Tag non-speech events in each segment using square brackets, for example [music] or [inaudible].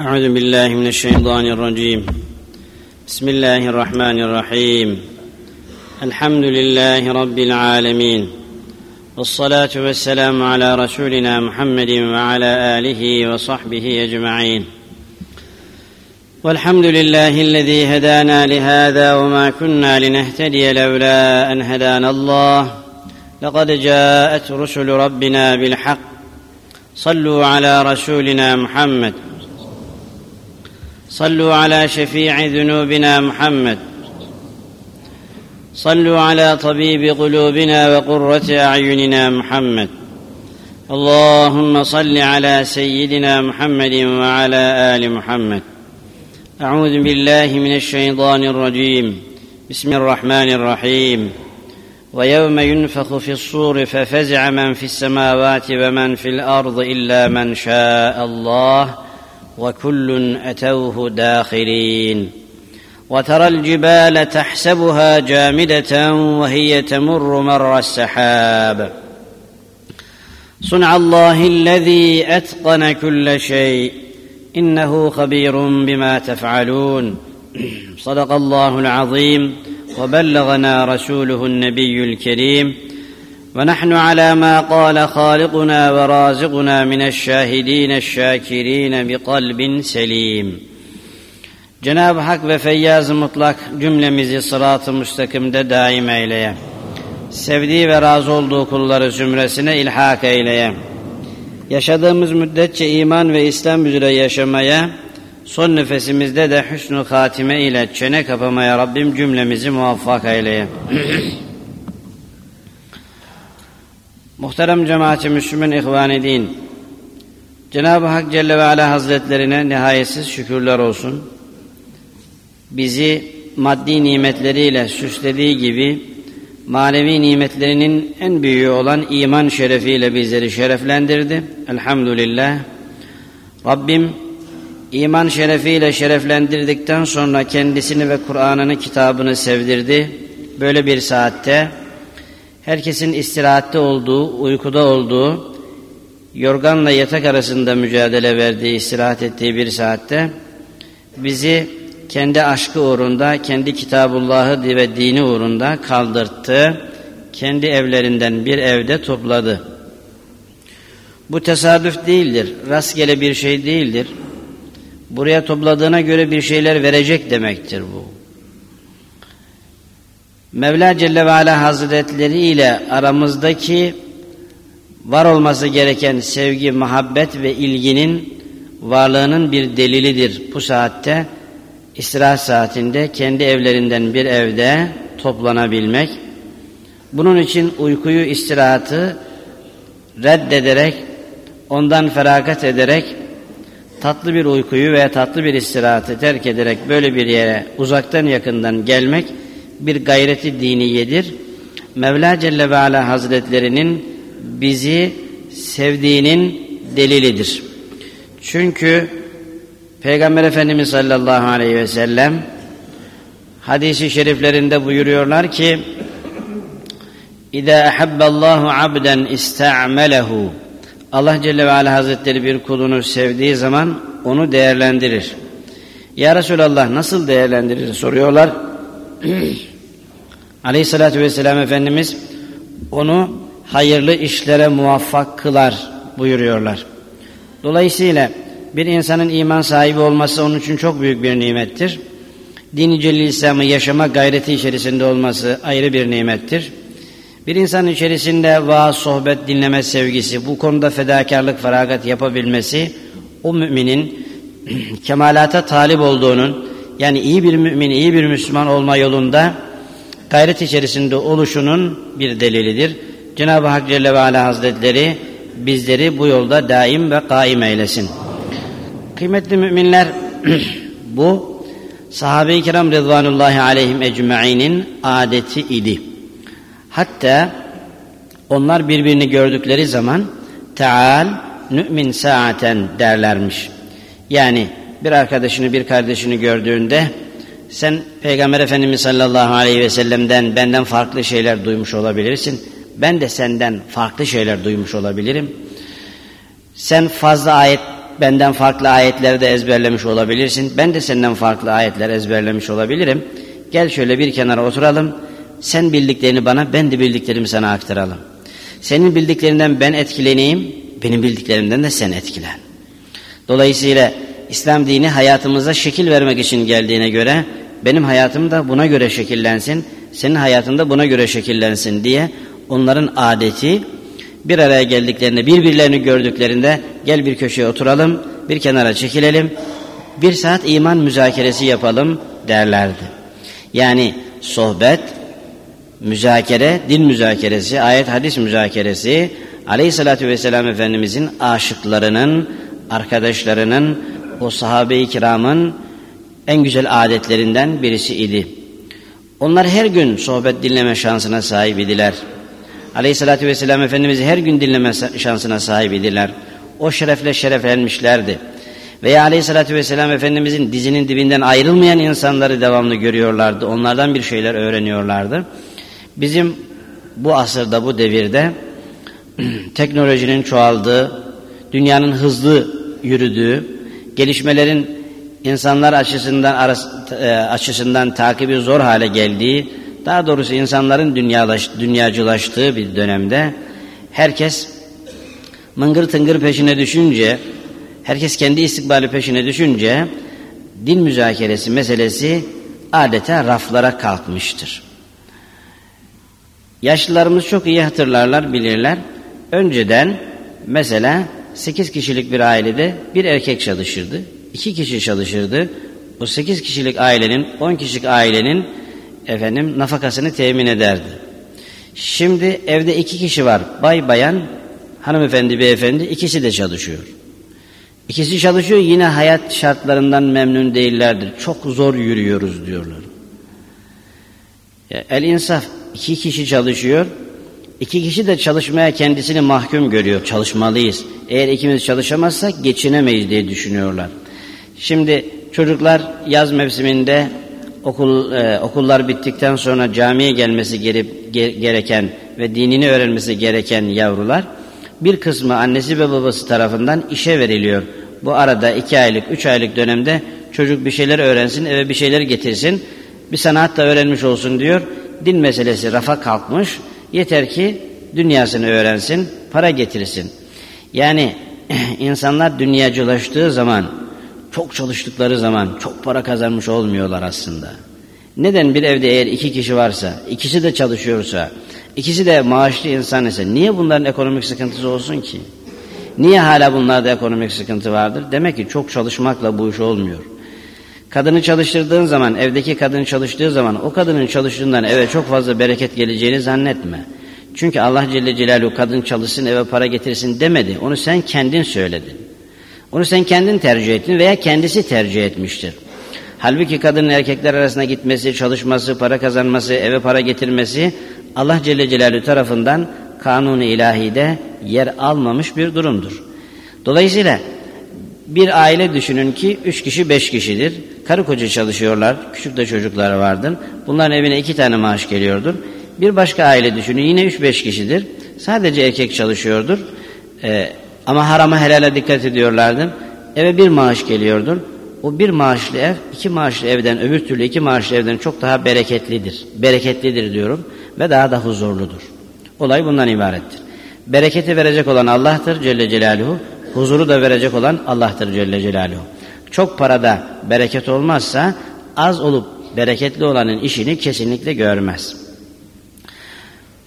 أعوذ بالله من الشيطان الرجيم. بسم الله الرحمن الرحيم. الحمد لله رب العالمين. والصلاة والسلام على رسولنا محمد وعلى آله وصحبه أجمعين. والحمد لله الذي هدانا لهذا وما كنا لنهتدي لولا أن هدانا الله. لقد جاءت رسل ربنا بالحق. صلوا على رسولنا محمد. صلوا على شفيع ذنوبنا محمد. صلوا على طبيب قلوبنا وقرة أعيننا محمد. اللهم صل على سيدنا محمد وعلى آل محمد. أعوذ بالله من الشيطان الرجيم. بسم الرحمن الرحيم. ويوم ينفخ في الصور ففزع من في السماوات ومن في الأرض إلا من شاء الله. وكل أتوه داخرين وترى الجبال تحسبها جامدة وهي تمر مر السحاب. صنع الله الذي أتقن كل شيء إنه خبير بما تفعلون. [clears throat] صدق الله العظيم وبلغنا رسوله النبي الكريم. ونحن على ما قال خالقنا ورازقنا من الشاهدين الشاكرين بقلب سليم Cenab-ı Hak ve Feyyaz-ı Mutlak cümlemizi sırat-ı müstakimde daim eyleye. Sevdiği ve razı olduğu kulları zümresine ilhak eyleye. Yaşadığımız müddetçe iman ve İslam üzere yaşamaya, son nefesimizde de hüsnü hatime ile çene kapamaya Rabbim cümlemizi muvaffak eyleye. Muhterem cemaati Müslüman ihvan din, Cenab-ı Hak Celle ve Ala Hazretlerine nihayetsiz şükürler olsun. Bizi maddi nimetleriyle süslediği gibi manevi nimetlerinin en büyüğü olan iman şerefiyle bizleri şereflendirdi. Elhamdülillah. Rabbim iman şerefiyle şereflendirdikten sonra kendisini ve Kur'an'ını kitabını sevdirdi. Böyle bir saatte herkesin istirahatte olduğu, uykuda olduğu, yorganla yatak arasında mücadele verdiği, istirahat ettiği bir saatte bizi kendi aşkı uğrunda, kendi kitabullahı ve dini uğrunda kaldırttı. Kendi evlerinden bir evde topladı. Bu tesadüf değildir, rastgele bir şey değildir. Buraya topladığına göre bir şeyler verecek demektir bu. Mevla Celle ve Ala Hazretleri ile aramızdaki var olması gereken sevgi, muhabbet ve ilginin varlığının bir delilidir. Bu saatte istirahat saatinde kendi evlerinden bir evde toplanabilmek, bunun için uykuyu, istirahatı reddederek, ondan feragat ederek, tatlı bir uykuyu veya tatlı bir istirahatı terk ederek böyle bir yere uzaktan yakından gelmek bir gayreti diniyedir. Mevla Celle ve Ala Hazretlerinin bizi sevdiğinin delilidir. Çünkü Peygamber Efendimiz sallallahu aleyhi ve sellem hadisi şeriflerinde buyuruyorlar ki İza ahabballahu abden ista'melehu Allah Celle ve Ala Hazretleri bir kulunu sevdiği zaman onu değerlendirir. Ya Resulallah nasıl değerlendirir soruyorlar. [clears throat] Aleyhissalatü vesselam Efendimiz onu hayırlı işlere muvaffak kılar buyuruyorlar. Dolayısıyla bir insanın iman sahibi olması onun için çok büyük bir nimettir. Din-i Celil İslam'ı yaşama gayreti içerisinde olması ayrı bir nimettir. Bir insanın içerisinde vaaz, sohbet, dinleme sevgisi, bu konuda fedakarlık, feragat yapabilmesi, o müminin [clears throat] kemalata talip olduğunun, yani iyi bir mümin, iyi bir Müslüman olma yolunda gayret içerisinde oluşunun bir delilidir. Cenab-ı Hak Celle ve Ala Hazretleri bizleri bu yolda daim ve kaim eylesin. Kıymetli müminler [clears throat] bu sahabe-i kiram rızvanullahi aleyhim ecma'inin adeti idi. Hatta onlar birbirini gördükleri zaman Teal nü'min saaten derlermiş. Yani bir arkadaşını bir kardeşini gördüğünde sen Peygamber Efendimiz sallallahu aleyhi ve sellem'den benden farklı şeyler duymuş olabilirsin. Ben de senden farklı şeyler duymuş olabilirim. Sen fazla ayet benden farklı ayetleri de ezberlemiş olabilirsin. Ben de senden farklı ayetler ezberlemiş olabilirim. Gel şöyle bir kenara oturalım. Sen bildiklerini bana, ben de bildiklerimi sana aktaralım. Senin bildiklerinden ben etkileneyim, benim bildiklerimden de sen etkilen. Dolayısıyla İslam dini hayatımıza şekil vermek için geldiğine göre benim hayatım da buna göre şekillensin, senin hayatın da buna göre şekillensin diye onların adeti bir araya geldiklerinde, birbirlerini gördüklerinde gel bir köşeye oturalım, bir kenara çekilelim, bir saat iman müzakeresi yapalım derlerdi. Yani sohbet, müzakere, din müzakeresi, ayet hadis müzakeresi, aleyhissalatü vesselam Efendimizin aşıklarının, arkadaşlarının, o sahabe-i kiramın en güzel adetlerinden birisi idi. Onlar her gün sohbet dinleme şansına sahip idiler. Aleyhissalatü vesselam Efendimiz'i her gün dinleme şansına sahip idiler. O şerefle şereflenmişlerdi. Veya aleyhissalatü vesselam Efendimizin dizinin dibinden ayrılmayan insanları devamlı görüyorlardı. Onlardan bir şeyler öğreniyorlardı. Bizim bu asırda, bu devirde [clears throat] teknolojinin çoğaldığı, dünyanın hızlı yürüdüğü, gelişmelerin insanlar açısından e, açısından takibi zor hale geldiği, daha doğrusu insanların dünyalaş, dünyacılaştığı bir dönemde herkes mıngır tıngır peşine düşünce, herkes kendi istikbali peşine düşünce din müzakeresi meselesi adeta raflara kalkmıştır. Yaşlılarımız çok iyi hatırlarlar, bilirler. Önceden mesela sekiz kişilik bir ailede bir erkek çalışırdı, iki kişi çalışırdı. O sekiz kişilik ailenin, on kişilik ailenin efendim nafakasını temin ederdi. Şimdi evde iki kişi var. Bay bayan, hanımefendi beyefendi ikisi de çalışıyor. İkisi çalışıyor yine hayat şartlarından memnun değillerdir. Çok zor yürüyoruz diyorlar. Ya, el insaf iki kişi çalışıyor. İki kişi de çalışmaya kendisini mahkum görüyor. Çalışmalıyız. Eğer ikimiz çalışamazsak geçinemeyiz diye düşünüyorlar. Şimdi çocuklar yaz mevsiminde okul e, okullar bittikten sonra camiye gelmesi gerip, ge, gereken ve dinini öğrenmesi gereken yavrular bir kısmı annesi ve babası tarafından işe veriliyor. Bu arada iki aylık, üç aylık dönemde çocuk bir şeyler öğrensin, eve bir şeyler getirsin, bir sanat da öğrenmiş olsun diyor. Din meselesi rafa kalkmış. Yeter ki dünyasını öğrensin, para getirsin. Yani [clears throat] insanlar dünyacılaştığı zaman çok çalıştıkları zaman çok para kazanmış olmuyorlar aslında. Neden bir evde eğer iki kişi varsa, ikisi de çalışıyorsa, ikisi de maaşlı insan ise niye bunların ekonomik sıkıntısı olsun ki? Niye hala bunlarda ekonomik sıkıntı vardır? Demek ki çok çalışmakla bu iş olmuyor. Kadını çalıştırdığın zaman, evdeki kadın çalıştığı zaman o kadının çalıştığından eve çok fazla bereket geleceğini zannetme. Çünkü Allah Celle Celaluhu kadın çalışsın eve para getirsin demedi. Onu sen kendin söyledin. Onu sen kendin tercih ettin veya kendisi tercih etmiştir. Halbuki kadının erkekler arasında gitmesi, çalışması, para kazanması, eve para getirmesi Allah Celle Celaluhu tarafından kanunu ilahide yer almamış bir durumdur. Dolayısıyla bir aile düşünün ki üç kişi beş kişidir. Karı koca çalışıyorlar, küçük de çocukları vardır. Bunların evine iki tane maaş geliyordur. Bir başka aile düşünün yine üç beş kişidir. Sadece erkek çalışıyordur. Ee, ama harama helale dikkat ediyorlardı. Eve bir maaş geliyordur. O bir maaşlı ev, iki maaşlı evden, öbür türlü iki maaşlı evden çok daha bereketlidir. Bereketlidir diyorum ve daha da huzurludur. Olay bundan ibarettir. Bereketi verecek olan Allah'tır Celle Celaluhu. Huzuru da verecek olan Allah'tır Celle Celaluhu. Çok parada bereket olmazsa az olup bereketli olanın işini kesinlikle görmez.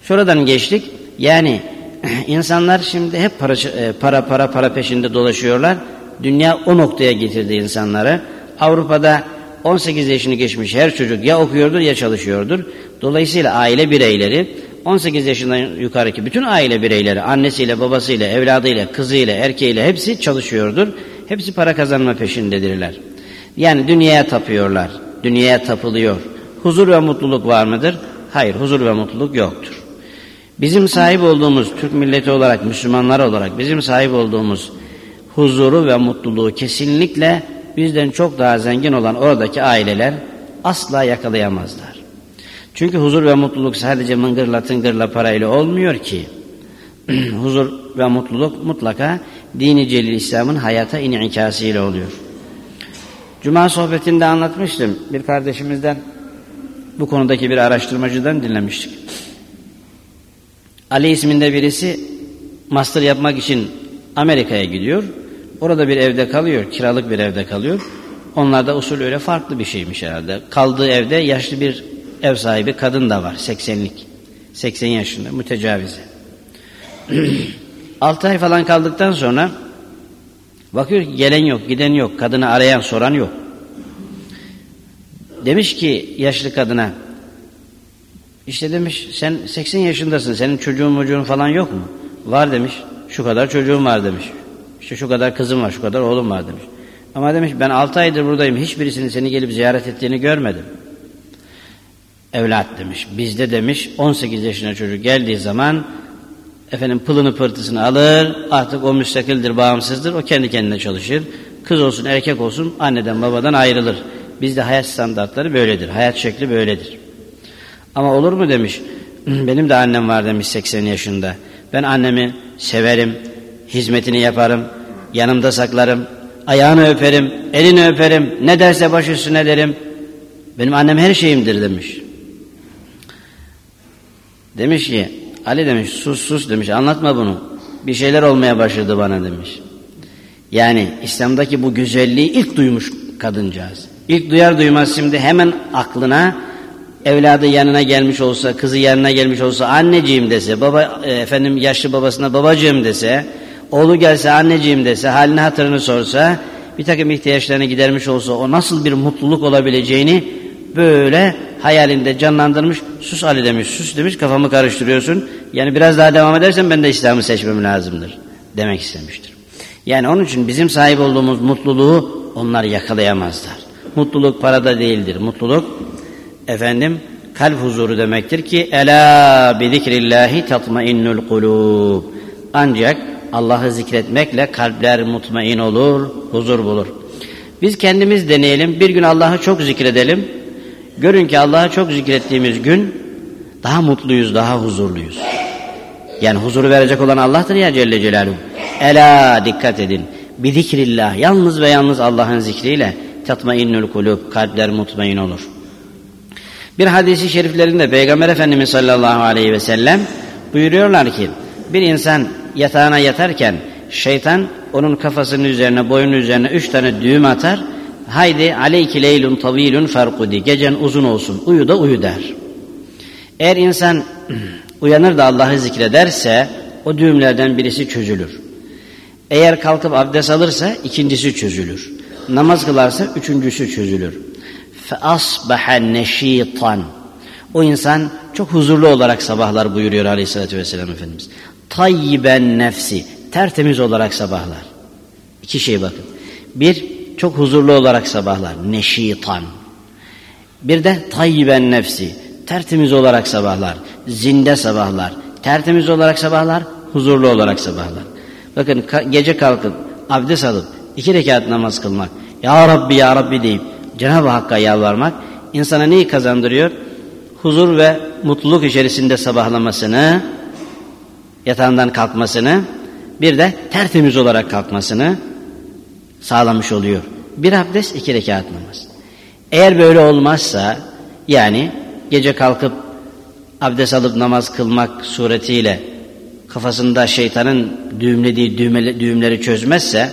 Şuradan geçtik. Yani [clears throat] İnsanlar şimdi hep para, e, para para para peşinde dolaşıyorlar. Dünya o noktaya getirdi insanları. Avrupa'da 18 yaşını geçmiş her çocuk ya okuyordur ya çalışıyordur. Dolayısıyla aile bireyleri 18 yaşından yukarıki bütün aile bireyleri annesiyle, babasıyla, evladıyla, kızıyla, erkeğiyle hepsi çalışıyordur. Hepsi para kazanma peşindedirler. Yani dünyaya tapıyorlar. Dünyaya tapılıyor. Huzur ve mutluluk var mıdır? Hayır, huzur ve mutluluk yoktur. Bizim sahip olduğumuz Türk milleti olarak, Müslümanlar olarak bizim sahip olduğumuz huzuru ve mutluluğu kesinlikle bizden çok daha zengin olan oradaki aileler asla yakalayamazlar. Çünkü huzur ve mutluluk sadece mıngırla tıngırla parayla olmuyor ki. [clears throat] huzur ve mutluluk mutlaka dini celil İslam'ın hayata inikasıyla oluyor. Cuma sohbetinde anlatmıştım. Bir kardeşimizden bu konudaki bir araştırmacıdan dinlemiştik. Ali isminde birisi master yapmak için Amerika'ya gidiyor. Orada bir evde kalıyor, kiralık bir evde kalıyor. Onlarda usul öyle farklı bir şeymiş herhalde. Kaldığı evde yaşlı bir ev sahibi kadın da var, 80'lik. 80 yaşında, mütecavize. [clears throat] 6 ay falan kaldıktan sonra bakıyor ki gelen yok, giden yok, kadını arayan, soran yok. Demiş ki yaşlı kadına, işte demiş sen 80 yaşındasın, senin çocuğun çocuğun falan yok mu? Var demiş, şu kadar çocuğum var demiş. İşte şu kadar kızım var, şu kadar oğlum var demiş. Ama demiş ben 6 aydır buradayım, hiçbirisinin seni gelip ziyaret ettiğini görmedim. Evlat demiş, bizde demiş 18 yaşına çocuk geldiği zaman efendim pılını pırtısını alır, artık o müstakildir, bağımsızdır, o kendi kendine çalışır. Kız olsun, erkek olsun anneden babadan ayrılır. Bizde hayat standartları böyledir, hayat şekli böyledir. Ama olur mu demiş, [clears throat] benim de annem var demiş 80 yaşında. Ben annemi severim, hizmetini yaparım, yanımda saklarım, ayağını öperim, elini öperim, ne derse baş üstüne derim. Benim annem her şeyimdir demiş. Demiş ki, Ali demiş sus sus demiş anlatma bunu. Bir şeyler olmaya başladı bana demiş. Yani İslam'daki bu güzelliği ilk duymuş kadıncağız. İlk duyar duymaz şimdi hemen aklına evladı yanına gelmiş olsa, kızı yanına gelmiş olsa anneciğim dese, baba e, efendim yaşlı babasına babacığım dese, oğlu gelse anneciğim dese, halini hatırını sorsa, bir takım ihtiyaçlarını gidermiş olsa o nasıl bir mutluluk olabileceğini böyle hayalinde canlandırmış. Sus Ali demiş, sus demiş kafamı karıştırıyorsun. Yani biraz daha devam edersen ben de İslam'ı seçmem lazımdır demek istemiştir. Yani onun için bizim sahip olduğumuz mutluluğu onlar yakalayamazlar. Mutluluk parada değildir. Mutluluk efendim kalp huzuru demektir ki ela bi zikrillahi tatmainnul kulub. Ancak Allah'ı zikretmekle kalpler mutmain olur, huzur bulur. Biz kendimiz deneyelim. Bir gün Allah'ı çok zikredelim. Görün ki Allah'ı çok zikrettiğimiz gün daha mutluyuz, daha huzurluyuz. Yani huzuru verecek olan Allah'tır ya Celle Celaluhu. Ela dikkat edin. Bi zikrillah yalnız ve yalnız Allah'ın zikriyle tatmainnül kulub kalpler mutmain olur. Bir hadisi şeriflerinde Peygamber Efendimiz sallallahu aleyhi ve sellem buyuruyorlar ki bir insan yatağına yatarken şeytan onun kafasının üzerine boyunun üzerine üç tane düğüm atar haydi aleyki leylun tavilun farkudi gecen uzun olsun uyu da uyu der. Eğer insan [clears throat] uyanır da Allah'ı zikrederse o düğümlerden birisi çözülür. Eğer kalkıp abdest alırsa ikincisi çözülür. Namaz kılarsa üçüncüsü çözülür. Asbaha neşitan. O insan çok huzurlu olarak sabahlar buyuruyor Aleyhisselatü Vesselam Efendimiz. Tayyiben nefsi. Tertemiz olarak sabahlar. İki şey bakın. Bir, çok huzurlu olarak sabahlar. Neşitan. Bir de tayyiben nefsi. Tertemiz olarak sabahlar. Zinde sabahlar. Tertemiz olarak sabahlar. Huzurlu olarak sabahlar. Bakın gece kalkıp abdest alıp iki rekat namaz kılmak. Ya Rabbi ya Rabbi deyip Cenab-ı Hakk'a yalvarmak insana neyi kazandırıyor? Huzur ve mutluluk içerisinde sabahlamasını, yatağından kalkmasını, bir de tertemiz olarak kalkmasını sağlamış oluyor. Bir abdest, iki rekat namaz. Eğer böyle olmazsa, yani gece kalkıp abdest alıp namaz kılmak suretiyle kafasında şeytanın düğümlediği düğmeli, çözmezse,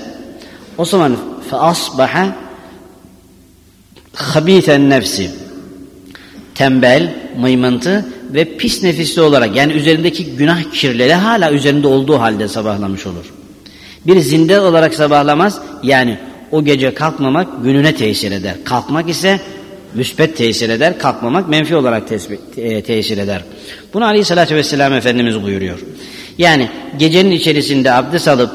o zaman asbaha habiten nefsi tembel, mıymıntı ve pis nefisli olarak yani üzerindeki günah kirleri hala üzerinde olduğu halde sabahlamış olur. Bir zinde olarak sabahlamaz yani o gece kalkmamak gününe tesir eder. Kalkmak ise müspet tesir eder, kalkmamak menfi olarak e, tesir eder. Bunu Aleyhisselatü Vesselam Efendimiz buyuruyor. Yani gecenin içerisinde abdest alıp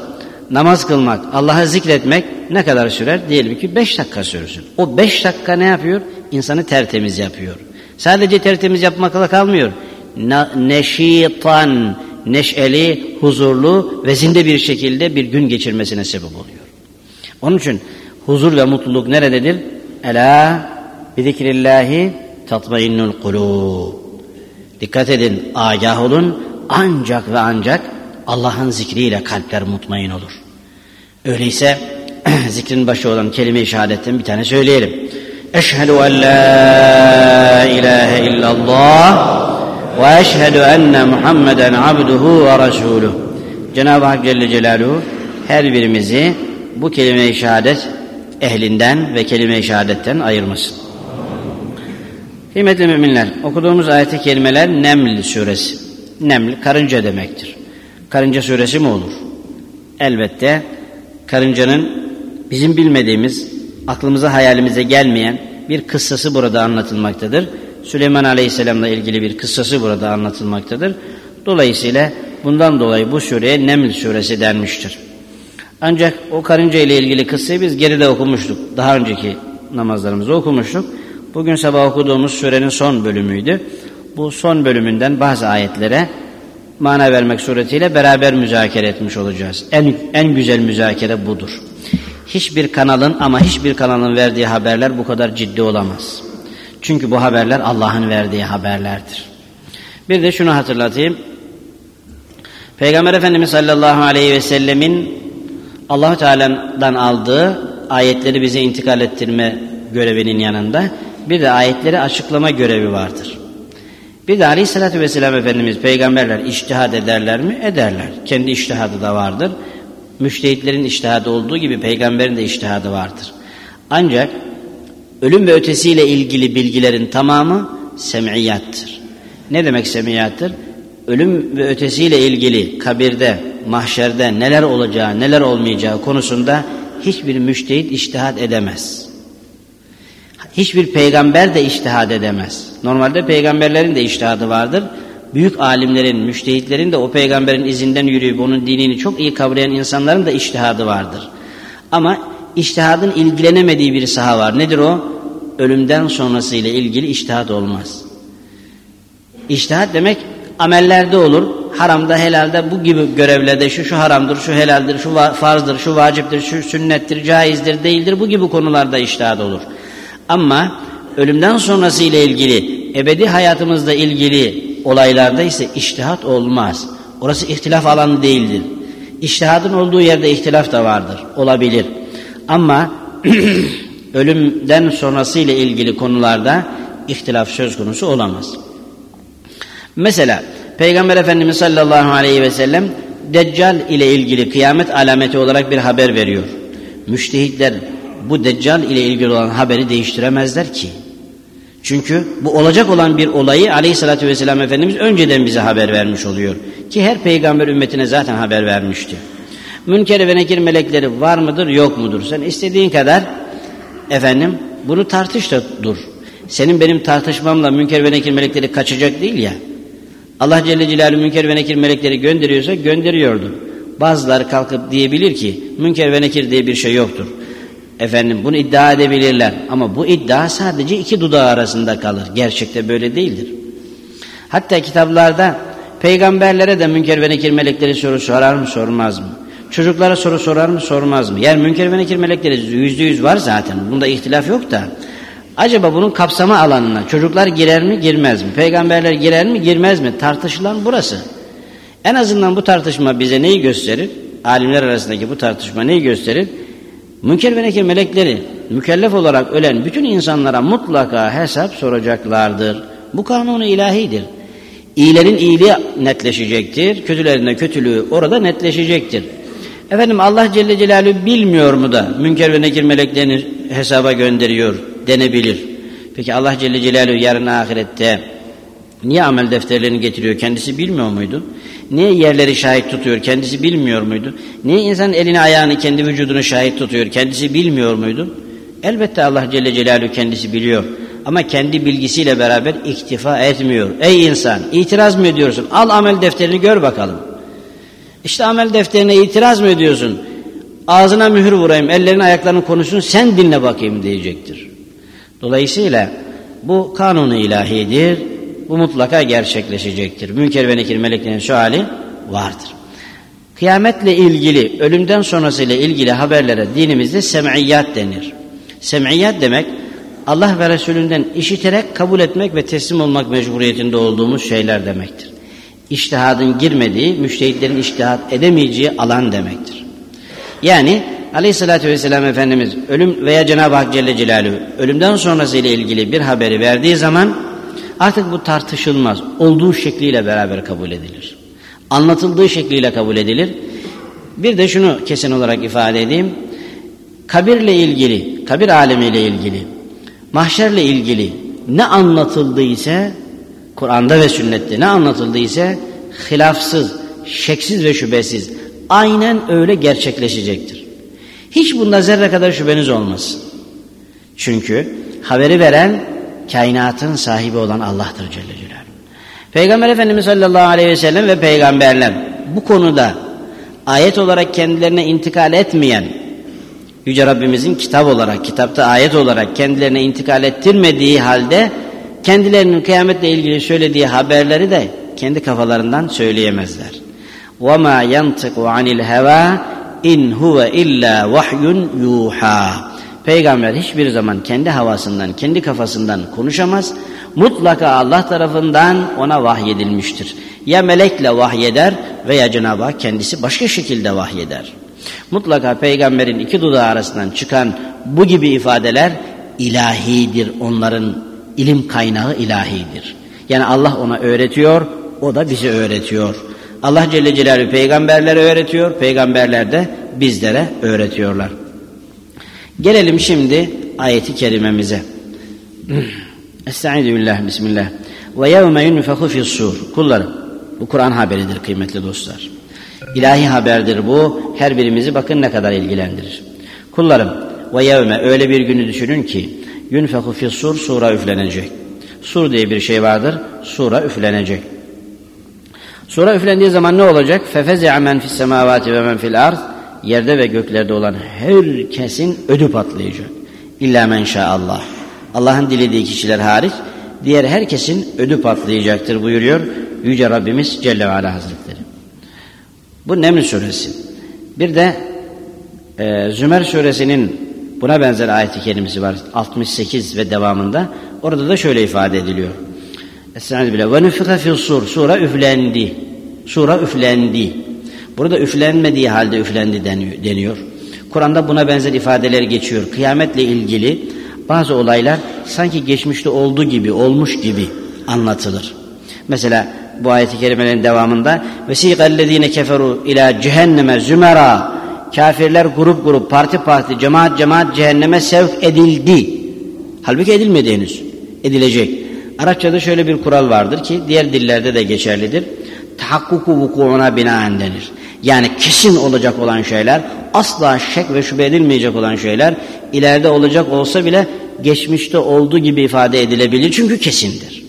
namaz kılmak, Allah'ı zikretmek ne kadar sürer? Diyelim ki beş dakika sürsün. O beş dakika ne yapıyor? İnsanı tertemiz yapıyor. Sadece tertemiz yapmakla kalmıyor. neşitan, neşeli, huzurlu ve zinde bir şekilde bir gün geçirmesine sebep oluyor. Onun için huzur ve mutluluk nerededir? Ela bi zikrillahi tatmainnul kulub. Dikkat edin, agah olun. Ancak ve ancak Allah'ın zikriyle kalpler mutmain olur. Öyleyse [clears throat] zikrin başı olan kelime-i şehadetten bir tane söyleyelim. Eşhedü en la ilahe illallah ve eşhedü enne Muhammeden abduhu ve resuluh. Cenab-ı Hak Celle Celaluhu her birimizi bu kelime-i şehadet ehlinden ve kelime-i şehadetten ayırmasın. Kıymetli müminler, okuduğumuz ayet-i kelimeler Neml suresi. Neml, karınca demektir. Karınca suresi mi olur? Elbette karıncanın bizim bilmediğimiz, aklımıza hayalimize gelmeyen bir kıssası burada anlatılmaktadır. Süleyman Aleyhisselam'la ilgili bir kıssası burada anlatılmaktadır. Dolayısıyla bundan dolayı bu sureye Neml suresi denmiştir. Ancak o karınca ile ilgili kıssayı biz geride okumuştuk. Daha önceki namazlarımızda okumuştuk. Bugün sabah okuduğumuz surenin son bölümüydü. Bu son bölümünden bazı ayetlere mana vermek suretiyle beraber müzakere etmiş olacağız. En, en güzel müzakere budur. Hiçbir kanalın ama hiçbir kanalın verdiği haberler bu kadar ciddi olamaz. Çünkü bu haberler Allah'ın verdiği haberlerdir. Bir de şunu hatırlatayım. Peygamber Efendimiz sallallahu aleyhi ve sellemin allah Teala'dan aldığı ayetleri bize intikal ettirme görevinin yanında bir de ayetleri açıklama görevi vardır. Bir de aleyhissalatü vesselam Efendimiz peygamberler iştihad ederler mi? Ederler. Kendi iştihadı da vardır. Müştehitlerin iştihadı olduğu gibi peygamberin de iştihadı vardır. Ancak ölüm ve ötesiyle ilgili bilgilerin tamamı sem'iyattır. Ne demek semiyattır? Ölüm ve ötesiyle ilgili kabirde, mahşerde neler olacağı, neler olmayacağı konusunda hiçbir müştehit iştihad edemez. Hiçbir peygamber de iştihad edemez. Normalde peygamberlerin de iştihadı vardır. Büyük alimlerin, müştehitlerin de o peygamberin izinden yürüyüp onun dinini çok iyi kavrayan insanların da iştihadı vardır. Ama iştihadın ilgilenemediği bir saha var. Nedir o? Ölümden sonrası ile ilgili iştihad olmaz. İştihad demek amellerde olur. Haramda, helalde bu gibi görevlerde şu şu haramdır, şu helaldir, şu farzdır, şu vaciptir, şu sünnettir, caizdir, değildir. Bu gibi konularda iştihad olur. Ama ölümden sonrası ile ilgili, ebedi hayatımızla ilgili olaylarda ise iştihat olmaz. Orası ihtilaf alanı değildir. İştihadın olduğu yerde ihtilaf da vardır, olabilir. Ama [clears throat] ölümden sonrası ile ilgili konularda ihtilaf söz konusu olamaz. Mesela Peygamber Efendimiz sallallahu aleyhi ve sellem Deccal ile ilgili kıyamet alameti olarak bir haber veriyor. Müştehitler bu Deccal ile ilgili olan haberi değiştiremezler ki. Çünkü bu olacak olan bir olayı aleyhissalatü vesselam Efendimiz önceden bize haber vermiş oluyor. Ki her peygamber ümmetine zaten haber vermişti. Münker ve nekir melekleri var mıdır yok mudur? Sen istediğin kadar efendim bunu tartış da dur. Senin benim tartışmamla münker ve nekir melekleri kaçacak değil ya. Allah Celle Celaluhu münker ve nekir melekleri gönderiyorsa gönderiyordu. Bazıları kalkıp diyebilir ki münker ve nekir diye bir şey yoktur. Efendim bunu iddia edebilirler ama bu iddia sadece iki dudağı arasında kalır. Gerçekte böyle değildir. Hatta kitaplarda peygamberlere de münker ve nekir melekleri soru sorar mı sormaz mı? Çocuklara soru sorar mı sormaz mı? Yani münker ve nekir melekleri yüzde yüz var zaten. Bunda ihtilaf yok da. Acaba bunun kapsama alanına çocuklar girer mi girmez mi? Peygamberler girer mi girmez mi? Tartışılan burası. En azından bu tartışma bize neyi gösterir? Alimler arasındaki bu tartışma neyi gösterir? Münker ve nekir melekleri mükellef olarak ölen bütün insanlara mutlaka hesap soracaklardır. Bu kanunu ilahidir. İyilerin iyiliği netleşecektir, kötülerin de kötülüğü orada netleşecektir. Efendim Allah Celle Celaluhu bilmiyor mu da münker ve nekir meleklerini hesaba gönderiyor denebilir. Peki Allah Celle Celaluhu yarın ahirette niye amel defterlerini getiriyor kendisi bilmiyor muydu? Niye yerleri şahit tutuyor kendisi bilmiyor muydu? Niye insan elini ayağını kendi vücudunu şahit tutuyor kendisi bilmiyor muydu? Elbette Allah Celle Celaluhu kendisi biliyor. Ama kendi bilgisiyle beraber iktifa etmiyor. Ey insan itiraz mı ediyorsun? Al amel defterini gör bakalım. İşte amel defterine itiraz mı ediyorsun? Ağzına mühür vurayım, ellerin ayaklarını konuşsun, sen dinle bakayım diyecektir. Dolayısıyla bu kanunu ilahidir, bu mutlaka gerçekleşecektir. Münker ve nekir meleklerin şu hali vardır. Kıyametle ilgili, ölümden sonrasıyla ilgili haberlere dinimizde sem'iyyat denir. Sem'iyyat demek, Allah ve Resulünden işiterek kabul etmek ve teslim olmak mecburiyetinde olduğumuz şeyler demektir. İştihadın girmediği, müştehitlerin iştihat edemeyeceği alan demektir. Yani Aleyhissalatü vesselam Efendimiz ölüm veya Cenab-ı Hak Celle Celaluhu ölümden sonrası ile ilgili bir haberi verdiği zaman artık bu tartışılmaz. Olduğu şekliyle beraber kabul edilir. Anlatıldığı şekliyle kabul edilir. Bir de şunu kesin olarak ifade edeyim. Kabirle ilgili, kabir alemiyle ilgili, mahşerle ilgili ne anlatıldıysa Kur'an'da ve sünnette ne anlatıldıysa hilafsız, şeksiz ve şüphesiz aynen öyle gerçekleşecektir. Hiç bunda zerre kadar şüpheniz olmasın. Çünkü haberi veren kainatın sahibi olan Allah'tır Celle Celaluhu. Peygamber Efendimiz sallallahu aleyhi ve sellem ve peygamberler bu konuda ayet olarak kendilerine intikal etmeyen Yüce Rabbimizin kitap olarak, kitapta ayet olarak kendilerine intikal ettirmediği halde kendilerinin kıyametle ilgili söylediği haberleri de kendi kafalarından söyleyemezler. وَمَا يَنْتِقُ عَنِ الْهَوَى in huve illa vahyun yuha. Peygamber hiçbir zaman kendi havasından, kendi kafasından konuşamaz. Mutlaka Allah tarafından ona vahyedilmiştir. Ya melekle vahyeder veya Cenab-ı Hak kendisi başka şekilde vahyeder. Mutlaka peygamberin iki dudağı arasından çıkan bu gibi ifadeler ilahidir. Onların ilim kaynağı ilahidir. Yani Allah ona öğretiyor, o da bize öğretiyor. Allah Celle Celaluhu peygamberlere öğretiyor, peygamberler de bizlere öğretiyorlar. Gelelim şimdi ayeti kerimemize. Estaizu billah, bismillah. Ve yevme yunfehu fissur. Kullarım, bu Kur'an haberidir kıymetli dostlar. İlahi haberdir bu. Her birimizi bakın ne kadar ilgilendirir. Kullarım, ve yevme öyle bir günü düşünün ki yunfehu fissur sura üflenecek. Sur diye bir şey vardır. Sura üflenecek. Sura üflendiği zaman ne olacak? Fefezi'a men fis semavati ve men fil ard. Yerde ve göklerde olan herkesin ödü patlayacak. İlla men Allah. Allah'ın dilediği kişiler hariç diğer herkesin ödü patlayacaktır buyuruyor Yüce Rabbimiz Celle ve Ala Hazretleri. Bu Neml suresi. Bir de e, Zümer suresinin buna benzer ayeti kelimesi var 68 ve devamında. Orada da şöyle ifade ediliyor. Estaizu billah. Ve nüfika fil sur. Sura üflendi. Sura üflendi. Burada üflenmediği halde üflendi deniyor. Kur'an'da buna benzer ifadeler geçiyor. Kıyametle ilgili bazı olaylar sanki geçmişte olduğu gibi, olmuş gibi anlatılır. Mesela bu ayet-i kerimelerin devamında vesikallezine keferu ila cehenneme zümera kafirler grup grup parti parti cemaat cemaat cehenneme sevk edildi. Halbuki edilmedi henüz. Edilecek. Arapçada şöyle bir kural vardır ki diğer dillerde de geçerlidir. Tahakkuku vukuuna binaen denir. Yani kesin olacak olan şeyler, asla şek ve şüphe edilmeyecek olan şeyler ileride olacak olsa bile geçmişte olduğu gibi ifade edilebilir. Çünkü kesindir.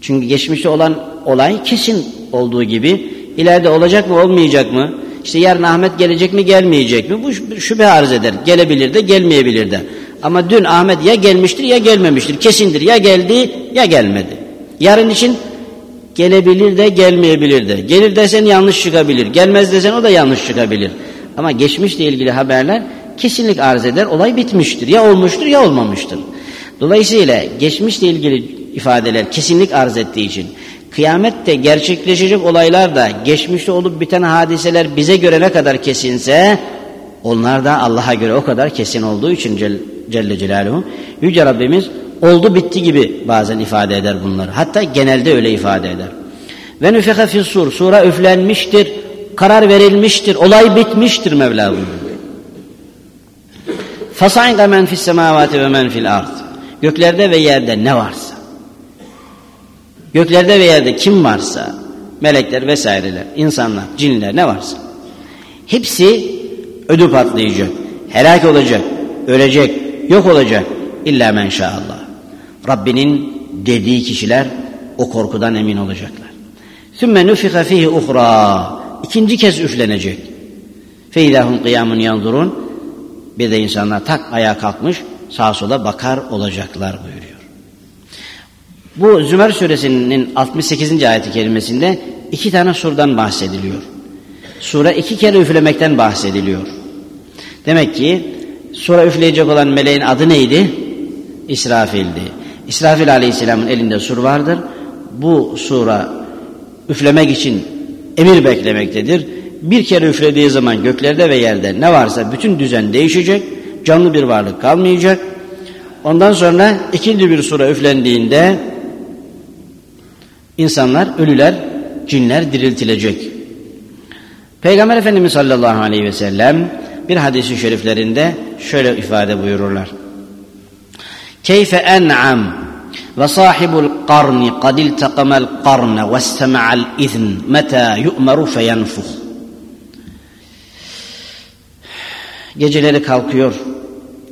Çünkü geçmişte olan olay kesin olduğu gibi ileride olacak mı olmayacak mı? İşte yarın Ahmet gelecek mi gelmeyecek mi? Bu şüphe arz eder. Gelebilir de gelmeyebilir de. Ama dün Ahmet ya gelmiştir ya gelmemiştir. Kesindir. Ya geldi ya gelmedi. Yarın için gelebilir de gelmeyebilir de. Gelir desen yanlış çıkabilir. Gelmez desen o da yanlış çıkabilir. Ama geçmişle ilgili haberler kesinlik arz eder. Olay bitmiştir. Ya olmuştur ya olmamıştır. Dolayısıyla geçmişle ilgili ifadeler kesinlik arz ettiği için kıyamette gerçekleşecek olaylar da geçmişte olup biten hadiseler bize göre ne kadar kesinse onlar da Allah'a göre o kadar kesin olduğu için Celle Celaluhu Yüce Rabbimiz oldu bitti gibi bazen ifade eder bunları. Hatta genelde öyle ifade eder. Ve nüfeha fissur sura üflenmiştir, karar verilmiştir, olay bitmiştir Mevla buyuruyor. Fasa'inka men fis semavati ve men fil ard. Göklerde ve yerde ne varsa. Göklerde ve yerde kim varsa, melekler vesaireler, insanlar, cinler ne varsa. Hepsi ödü patlayacak, helak olacak, ölecek, yok olacak. İlla men Allah. Rabbinin dediği kişiler o korkudan emin olacaklar. Sümme nufika fihi uhra. İkinci kez üflenecek. Feydahum kıyamun yanzurun. Bir de insanlar tak ayağa kalkmış sağa sola bakar olacaklar buyuruyor. Bu Zümer suresinin 68. ayeti kerimesinde iki tane surdan bahsediliyor. Sure iki kere üflemekten bahsediliyor. Demek ki sura üfleyecek olan meleğin adı neydi? İsrafil'di. İsrafil aleyhisselamın elinde sur vardır. Bu sura üflemek için emir beklemektedir. Bir kere üflediği zaman göklerde ve yerde ne varsa bütün düzen değişecek. Canlı bir varlık kalmayacak. Ondan sonra ikinci bir sura üflendiğinde insanlar, ölüler, cinler diriltilecek. Peygamber Efendimiz sallallahu aleyhi ve sellem bir hadisi şeriflerinde şöyle ifade buyururlar. Ve sahibul karni kad iltakamel karne ve istema'al izn meta yu'meru feyenfuh. Geceleri kalkıyor,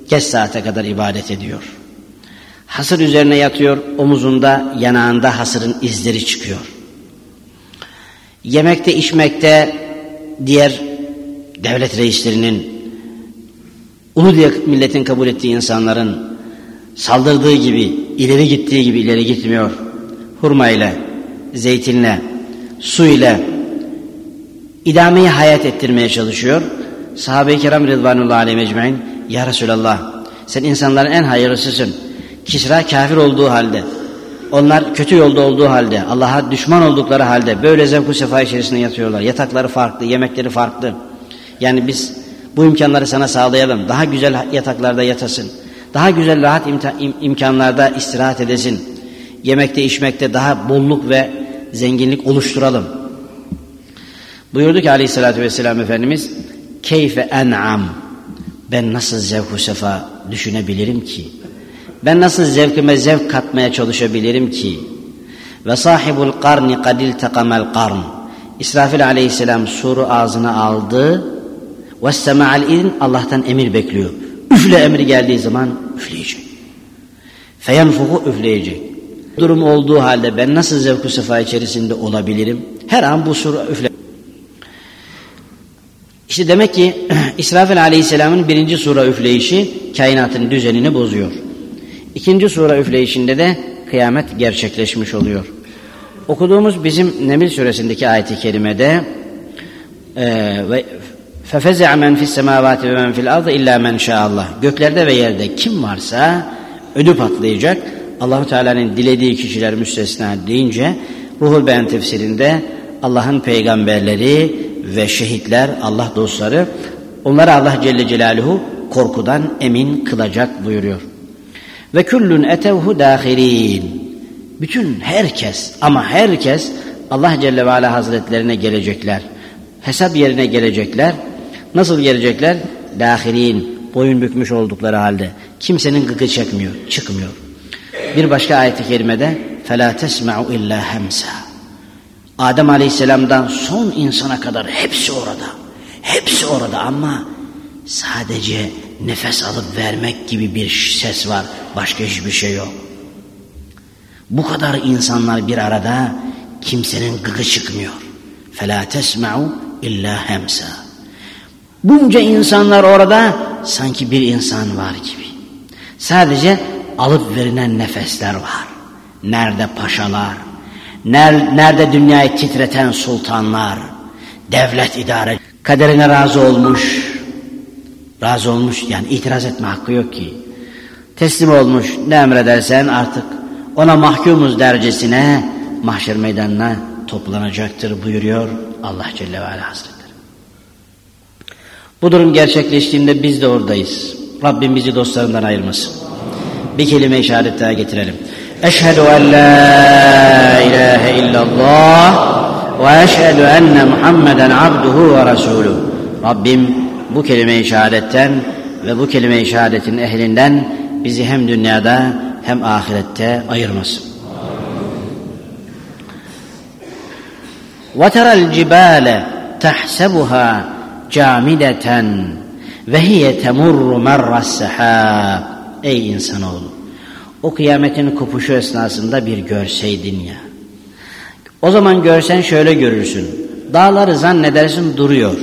geç saate kadar ibadet ediyor. Hasır üzerine yatıyor, omuzunda, yanağında hasırın izleri çıkıyor. Yemekte, içmekte diğer devlet reislerinin, ulu diye milletin kabul ettiği insanların saldırdığı gibi, ileri gittiği gibi ileri gitmiyor. Hurma ile, zeytinle, su ile idameyi hayat ettirmeye çalışıyor. Sahabe-i kiram Rıdvanullah aleyhi mecmain Ya Resulallah sen insanların en hayırlısısın. Kisra kafir olduğu halde, onlar kötü yolda olduğu halde, Allah'a düşman oldukları halde böyle zevk-ı sefa içerisinde yatıyorlar. Yatakları farklı, yemekleri farklı. Yani biz bu imkanları sana sağlayalım. Daha güzel yataklarda yatasın. Daha güzel rahat im imkanlarda istirahat edesin. Yemekte içmekte daha bolluk ve zenginlik oluşturalım. Buyurdu ki aleyhissalatü vesselam Efendimiz keyfe en'am ben nasıl zevk-ı sefa düşünebilirim ki? Ben nasıl zevkime zevk katmaya çalışabilirim ki? Ve sahibul karni kadil takamel karn. İsrafil aleyhisselam suru ağzına aldı. Ve sema'al idin Allah'tan emir bekliyor. Üfle emri geldiği zaman üfleyecek. Feyenfuhu üfleyecek. Durum olduğu halde ben nasıl zevk-ı sefa içerisinde olabilirim? Her an bu suru üfle. İşte demek ki [clears throat] İsrafil aleyhisselamın birinci sura üfleyişi kainatın düzenini bozuyor. İkinci sura üfleyişinde de kıyamet gerçekleşmiş oluyor. Okuduğumuz bizim Nemil suresindeki ayeti kerimede e, ve فَفَزَعَ مَنْ فِي السَّمَاوَاتِ وَمَنْ فِي الْأَرْضِ اِلَّا مَنْ شَاءَ Göklerde ve yerde kim varsa ödü patlayacak. Allahu Teala'nın dilediği kişiler müstesna deyince Ruhul Beyan tefsirinde Allah'ın peygamberleri ve şehitler, Allah dostları onları Allah Celle Celaluhu korkudan emin kılacak buyuruyor. Ve küllün etevhu dahirin. Bütün herkes ama herkes Allah Celle ve Ala Hazretlerine gelecekler. Hesap yerine gelecekler. Nasıl gelecekler? Dahirin. Boyun bükmüş oldukları halde. Kimsenin gıkı çekmiyor, çıkmıyor. Bir başka ayet-i kerimede فَلَا تَسْمَعُ اِلَّا هَمْسًا Adem Aleyhisselam'dan son insana kadar hepsi orada. Hepsi orada ama sadece nefes alıp vermek gibi bir ses var. Başka hiçbir şey yok. Bu kadar insanlar bir arada kimsenin gıgı çıkmıyor. فَلَا تَسْمَعُ اِلَّا هَمْسًا Bunca insanlar orada sanki bir insan var gibi. Sadece alıp verilen nefesler var. Nerede paşalar, nerede dünyayı titreten sultanlar, devlet idare kaderine razı olmuş, razı olmuş yani itiraz etme hakkı yok ki. Teslim olmuş ne emredersen artık ona mahkumuz dercesine mahşer meydanına toplanacaktır buyuruyor Allah Celle ve Hazretleri. Bu durum gerçekleştiğinde biz de oradayız. Rabbim bizi dostlarından ayırmasın. Bir kelime işaret daha getirelim. Eşhedü en la ilahe illallah ve eşhedü enne Muhammeden abduhu ve resuluhu. Rabbim bu kelime-i şehadetten ve bu kelime-i şehadetin ehlinden bizi hem dünyada hem ahirette ayırmasın. وترى الجبال تحسبها camideten ve hiye temurru merras sehab. Ey insanoğlu o kıyametin kopuşu esnasında bir görseydin ya. O zaman görsen şöyle görürsün. Dağları zannedersin duruyor.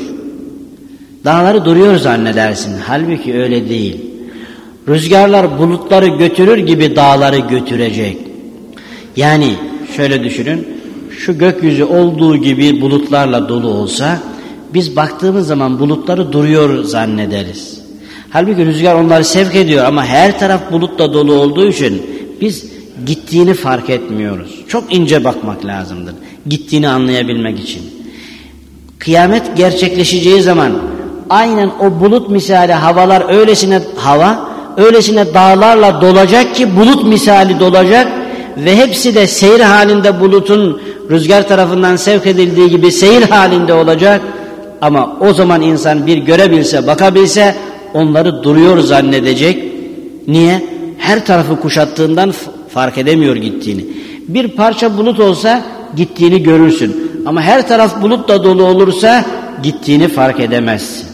Dağları duruyor zannedersin. Halbuki öyle değil. Rüzgarlar bulutları götürür gibi dağları götürecek. Yani şöyle düşünün. Şu gökyüzü olduğu gibi bulutlarla dolu olsa biz baktığımız zaman bulutları duruyor zannederiz. Halbuki rüzgar onları sevk ediyor ama her taraf bulutla dolu olduğu için biz gittiğini fark etmiyoruz. Çok ince bakmak lazımdır. Gittiğini anlayabilmek için. Kıyamet gerçekleşeceği zaman aynen o bulut misali havalar öylesine hava, öylesine dağlarla dolacak ki bulut misali dolacak ve hepsi de seyir halinde bulutun rüzgar tarafından sevk edildiği gibi seyir halinde olacak. Ama o zaman insan bir görebilse, bakabilse onları duruyor zannedecek. Niye? Her tarafı kuşattığından fark edemiyor gittiğini. Bir parça bulut olsa gittiğini görürsün. Ama her taraf bulutla dolu olursa gittiğini fark edemezsin.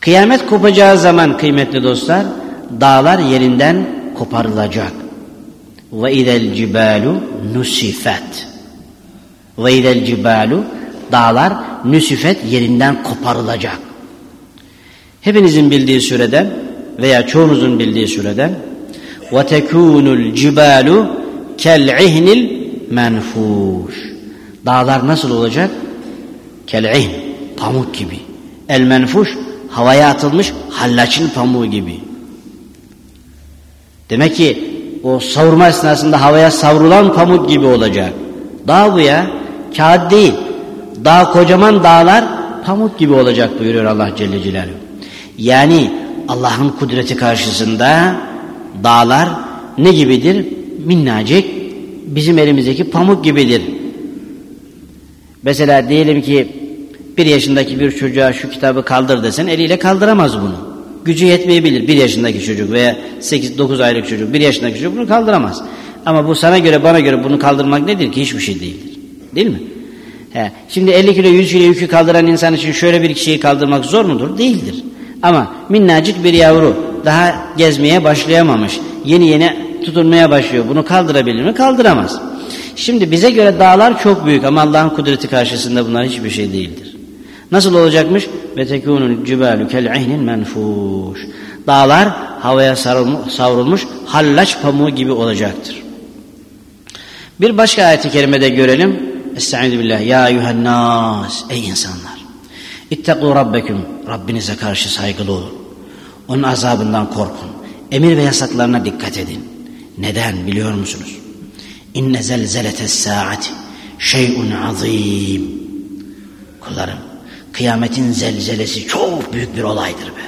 Kıyamet kopacağı zaman kıymetli dostlar dağlar yerinden koparılacak. Ve idel cibalu nusifet. Ve idel cibalu dağlar nusifet yerinden koparılacak. Hepinizin bildiği süreden veya çoğunuzun bildiği süreden tekunul cibalu kel'ihnil menfuş. Dağlar nasıl olacak? Kel'ihn, pamuk gibi. El menfuş, havaya atılmış hallaçın pamuğu gibi. Demek ki o savurma esnasında havaya savrulan pamuk gibi olacak. Dağ bu ya, kağıt değil. Dağ kocaman dağlar pamuk gibi olacak buyuruyor Allah Celle Celaluhu. Yani Allah'ın kudreti karşısında dağlar ne gibidir? Minnacık bizim elimizdeki pamuk gibidir. Mesela diyelim ki bir yaşındaki bir çocuğa şu kitabı kaldır desen eliyle kaldıramaz bunu. Gücü yetmeyebilir bir yaşındaki çocuk veya 8-9 aylık çocuk bir yaşındaki çocuk bunu kaldıramaz. Ama bu sana göre bana göre bunu kaldırmak nedir ki? Hiçbir şey değildir. Değil mi? He. Şimdi 50 kilo 100 kilo yükü kaldıran insan için şöyle bir kişiyi kaldırmak zor mudur? Değildir. Ama minnacık bir yavru daha gezmeye başlayamamış. Yeni yeni tutunmaya başlıyor. Bunu kaldırabilir mi? Kaldıramaz. Şimdi bize göre dağlar çok büyük ama Allah'ın kudreti karşısında bunlar hiçbir şey değildir. Nasıl olacakmış? Ve tekunul cibalu kel menfuş. Dağlar havaya savrulmuş hallaç pamuğu gibi olacaktır. Bir başka ayeti kerimede görelim. Estaizu billah. Ya yuhannas. Ey insanlar. İttekû rabbekum. Rabbinize karşı saygılı olun. Onun azabından korkun. Emir ve yasaklarına dikkat edin. Neden biliyor musunuz? İnne zelzeletes saati şeyun azim. Kullarım, kıyametin zelzelesi çok büyük bir olaydır be.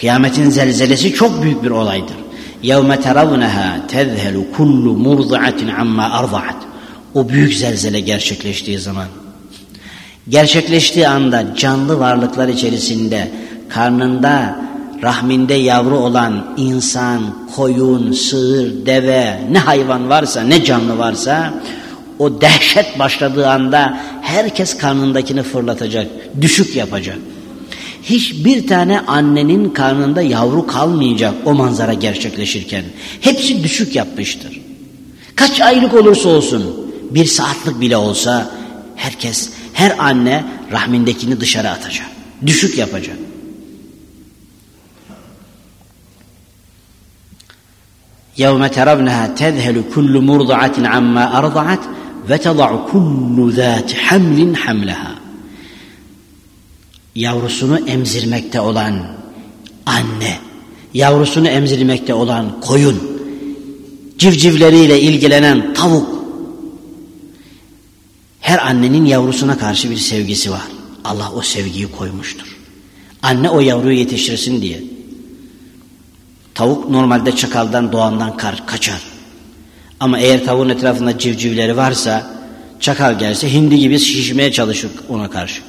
Kıyametin zelzelesi çok büyük bir olaydır. يَوْمَ تَرَوْنَهَا تَذْهَلُ كُلُّ مُرْضَعَةٍ عَمَّا أَرْضَعَتْ o büyük zelzele gerçekleştiği zaman, gerçekleştiği anda canlı varlıklar içerisinde karnında rahminde yavru olan insan, koyun, sığır, deve, ne hayvan varsa, ne canlı varsa o dehşet başladığı anda herkes karnındakini fırlatacak, düşük yapacak. Hiçbir tane annenin karnında yavru kalmayacak o manzara gerçekleşirken. Hepsi düşük yapmıştır. Kaç aylık olursa olsun, bir saatlik bile olsa herkes, her anne rahmindekini dışarı atacak. Düşük yapacak. يوم ترونها تذهل كل مرضعة عما أرضعت وتضع كل ذات حمل حملها yavrusunu emzirmekte olan anne, yavrusunu emzirmekte olan koyun, civcivleriyle ilgilenen tavuk, her annenin yavrusuna karşı bir sevgisi var. Allah o sevgiyi koymuştur. Anne o yavruyu yetiştirsin diye. Tavuk normalde çakaldan doğandan kaçar. Ama eğer tavuğun etrafında civcivleri varsa çakal gelse hindi gibi şişmeye çalışır ona karşı.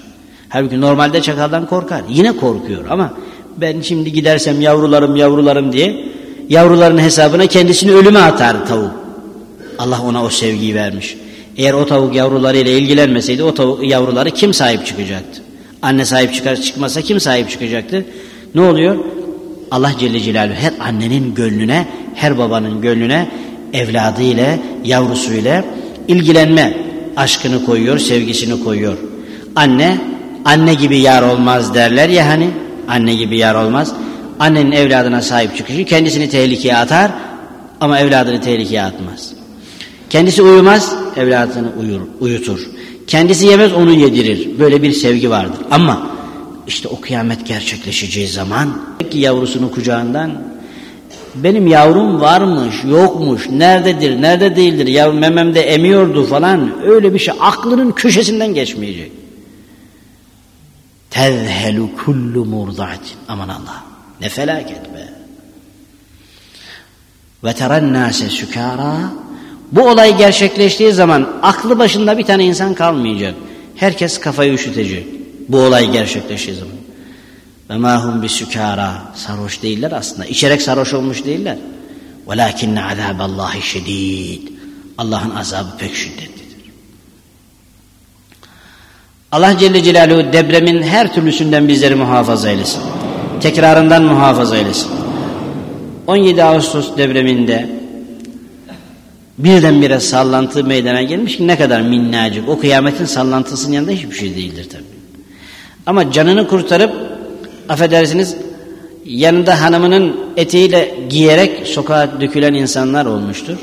Halbuki normalde çakaldan korkar. Yine korkuyor ama ben şimdi gidersem yavrularım yavrularım diye yavruların hesabına kendisini ölüme atar tavuk. Allah ona o sevgiyi vermiş. Eğer o tavuk yavrularıyla ilgilenmeseydi o tavuk yavruları kim sahip çıkacaktı? Anne sahip çıkar çıkmasa kim sahip çıkacaktı? Ne oluyor? Allah Celle Celaluhu her annenin gönlüne, her babanın gönlüne evladıyla, yavrusuyla ilgilenme aşkını koyuyor, sevgisini koyuyor. Anne, anne gibi yar olmaz derler ya hani, anne gibi yar olmaz. Annenin evladına sahip çıkışı kendisini tehlikeye atar ama evladını tehlikeye atmaz. Kendisi uyumaz, evladını uyur, uyutur. Kendisi yemez, onu yedirir. Böyle bir sevgi vardır. Ama işte o kıyamet gerçekleşeceği zaman ki yavrusunu kucağından benim yavrum varmış, yokmuş, nerededir, nerede değildir, yavrum mememde emiyordu falan öyle bir şey aklının köşesinden geçmeyecek. Tezhelu kullu murdatin. Aman Allah. Ne felaket be. Ve terennâse sükârâ. Bu olay gerçekleştiği zaman aklı başında bir tane insan kalmayacak. Herkes kafayı üşütecek. Bu olay gerçekleştiği zaman. Ve mahum bir sükara. Sarhoş değiller aslında. İçerek sarhoş olmuş değiller. Velakinne azâballahi şedîd. Allah'ın azabı pek şiddetlidir. Allah Celle Celaluhu depremin her türlüsünden bizleri muhafaza eylesin. Tekrarından muhafaza eylesin. 17 Ağustos depreminde birdenbire sallantı meydana gelmiş ki ne kadar minnacık. O kıyametin sallantısının yanında hiçbir şey değildir tabi. Ama canını kurtarıp affedersiniz yanında hanımının eteğiyle giyerek sokağa dökülen insanlar olmuştur.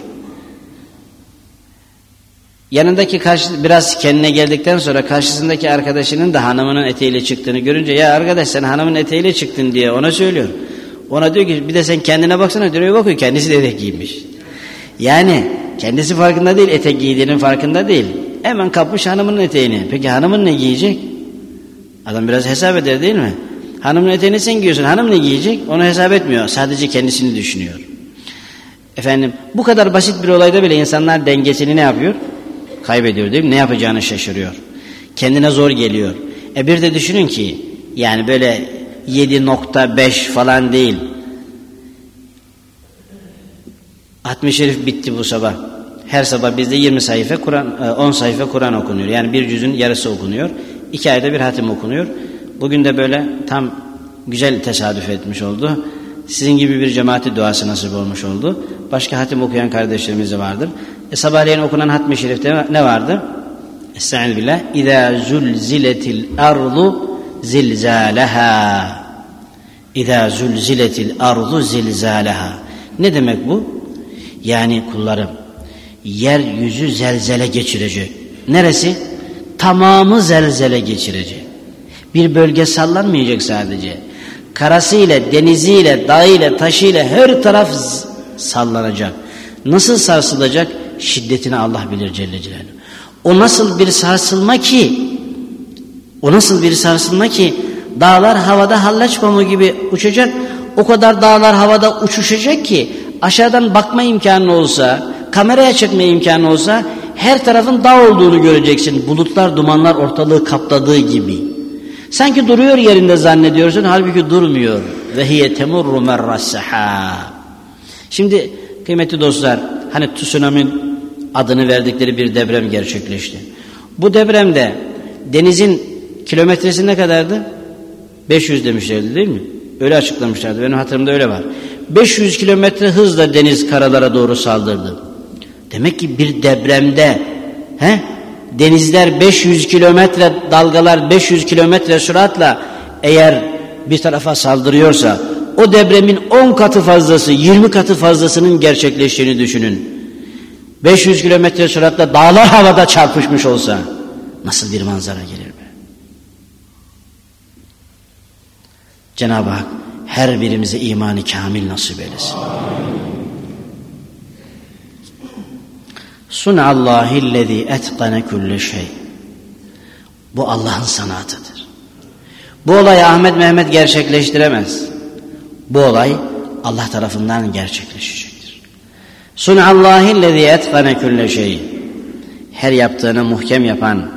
Yanındaki karşı, biraz kendine geldikten sonra karşısındaki arkadaşının da hanımının eteğiyle çıktığını görünce ya arkadaş sen hanımın eteğiyle çıktın diye ona söylüyor. Ona diyor ki bir de sen kendine baksana diyor bakıyor kendisi de etek giymiş. Yani kendisi farkında değil etek giydiğinin farkında değil. Hemen kapmış hanımının eteğini. Peki hanımın ne giyecek? Adam biraz hesap eder değil mi? Hanımın eteğini sen giyiyorsun. Hanım ne giyecek? Onu hesap etmiyor. Sadece kendisini düşünüyor. Efendim bu kadar basit bir olayda bile insanlar dengesini ne yapıyor? Kaybediyor değil mi? Ne yapacağını şaşırıyor. Kendine zor geliyor. E bir de düşünün ki yani böyle 7.5 falan değil. 60 şerif bitti bu sabah. Her sabah bizde 20 sayfa Kur'an 10 e, sayfa Kur'an okunuyor. Yani bir cüzün yarısı okunuyor. İki ayda bir hatim okunuyor. Bugün de böyle tam güzel tesadüf etmiş oldu. Sizin gibi bir cemaati duası nasip olmuş oldu. Başka hatim okuyan kardeşlerimiz de vardır. E, sabahleyin okunan hatmi şerifte ne vardı? Estaizu billah. İzâ zulziletil ardu zilzâleha. İzâ zulziletil ardu zilzâleha. Ne demek bu? Yani kullarım yeryüzü zelzele geçirecek. Neresi? Tamamı zelzele geçirecek. Bir bölge sallanmayacak sadece. Karasıyla, deniziyle, dağıyla, taşıyla her taraf sallanacak. Nasıl sarsılacak? Şiddetini Allah bilir Celle Celaluhu. O nasıl bir sarsılma ki o nasıl bir sarsılma ki dağlar havada hallaç pamuğu gibi uçacak. O kadar dağlar havada uçuşacak ki aşağıdan bakma imkanı olsa, kameraya çekme imkanı olsa her tarafın dağ olduğunu göreceksin. Bulutlar, dumanlar ortalığı kapladığı gibi. Sanki duruyor yerinde zannediyorsun halbuki durmuyor. Ve hiye temurru. Şimdi kıymetli dostlar hani tsunami'nin adını verdikleri bir deprem gerçekleşti. Bu depremde denizin kilometresi ne kadardı? 500 demişlerdi değil mi? Öyle açıklamışlardı. Benim hatırımda öyle var. 500 kilometre hızla deniz karalara doğru saldırdı. Demek ki bir depremde he, denizler 500 kilometre dalgalar 500 kilometre süratle eğer bir tarafa saldırıyorsa o depremin 10 katı fazlası 20 katı fazlasının gerçekleştiğini düşünün. 500 kilometre süratle dağlar havada çarpışmış olsa nasıl bir manzara gelir be? Cenab-ı Hak her birimize imanı kamil nasip eylesin. Sun'allahillezî etkane kulle şey. Bu Allah'ın sanatıdır. Bu olayı Ahmet Mehmet gerçekleştiremez. Bu olay Allah tarafından gerçekleşecektir. Sun'allahillezî etkane kulle şey. Her yaptığını muhkem yapan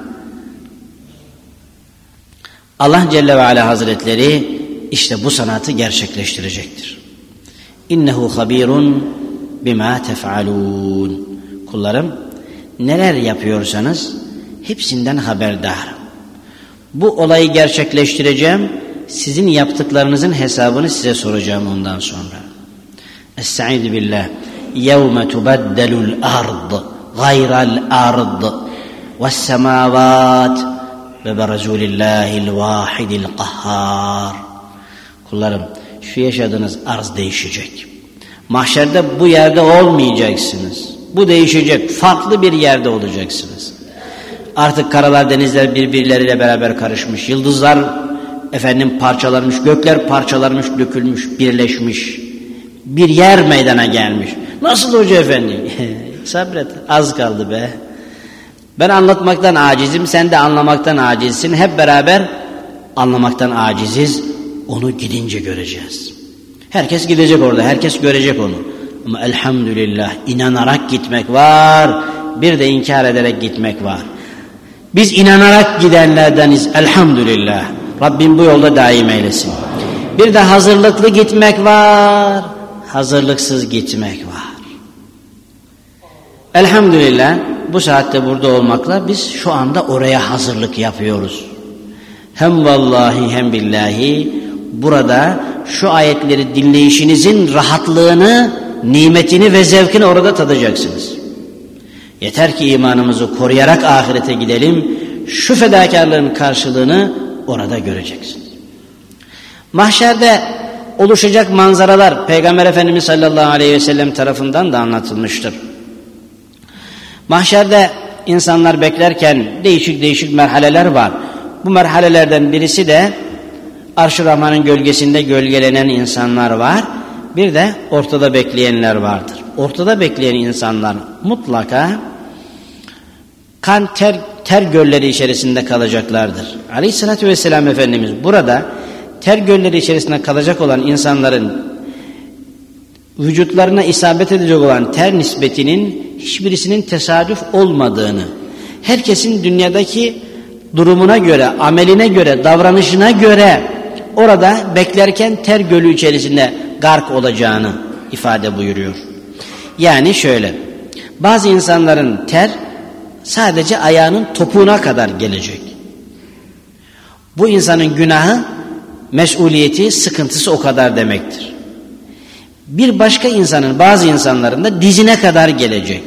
Allah Celle ve Ala Hazretleri işte bu sanatı gerçekleştirecektir. İnnehu habirun bima tefalun. Kullarım neler yapıyorsanız hepsinden haberdarım. Bu olayı gerçekleştireceğim. Sizin yaptıklarınızın hesabını size soracağım ondan sonra. Estaizu billah. Yevme tubeddelul ard gayral ard ve semavat ve berazulillahil vahidil kahhar. Kullarım şu yaşadığınız arz değişecek. Mahşerde bu yerde olmayacaksınız. Bu değişecek. Farklı bir yerde olacaksınız. Artık karalar denizler birbirleriyle beraber karışmış. Yıldızlar efendim parçalanmış. Gökler parçalanmış, dökülmüş, birleşmiş. Bir yer meydana gelmiş. Nasıl hoca efendi? [laughs] Sabret az kaldı be. Ben anlatmaktan acizim sen de anlamaktan acizsin. Hep beraber anlamaktan aciziz. Onu gidince göreceğiz. Herkes gidecek orada herkes görecek onu. Ama elhamdülillah inanarak gitmek var. Bir de inkar ederek gitmek var. Biz inanarak gidenlerdeniz elhamdülillah. Rabbim bu yolda daim eylesin. Bir de hazırlıklı gitmek var. Hazırlıksız gitmek var. Elhamdülillah bu saatte burada olmakla biz şu anda oraya hazırlık yapıyoruz. Hem vallahi hem billahi burada şu ayetleri dinleyişinizin rahatlığını, nimetini ve zevkini orada tadacaksınız. Yeter ki imanımızı koruyarak ahirete gidelim. Şu fedakarlığın karşılığını orada göreceksiniz. Mahşerde oluşacak manzaralar Peygamber Efendimiz sallallahu aleyhi ve sellem tarafından da anlatılmıştır. Mahşerde insanlar beklerken değişik değişik merhaleler var. Bu merhalelerden birisi de Arş-ı Rahman'ın gölgesinde gölgelenen insanlar var. Bir de ortada bekleyenler vardır. Ortada bekleyen insanlar mutlaka kan ter, ter gölleri içerisinde kalacaklardır. Aleyhissalatü vesselam Efendimiz burada ter gölleri içerisinde kalacak olan insanların vücutlarına isabet edecek olan ter nispetinin hiçbirisinin tesadüf olmadığını, herkesin dünyadaki durumuna göre, ameline göre, davranışına göre orada beklerken ter gölü içerisinde gark olacağını ifade buyuruyor. Yani şöyle, bazı insanların ter sadece ayağının topuğuna kadar gelecek. Bu insanın günahı, mesuliyeti, sıkıntısı o kadar demektir. Bir başka insanın, bazı insanların da dizine kadar gelecek.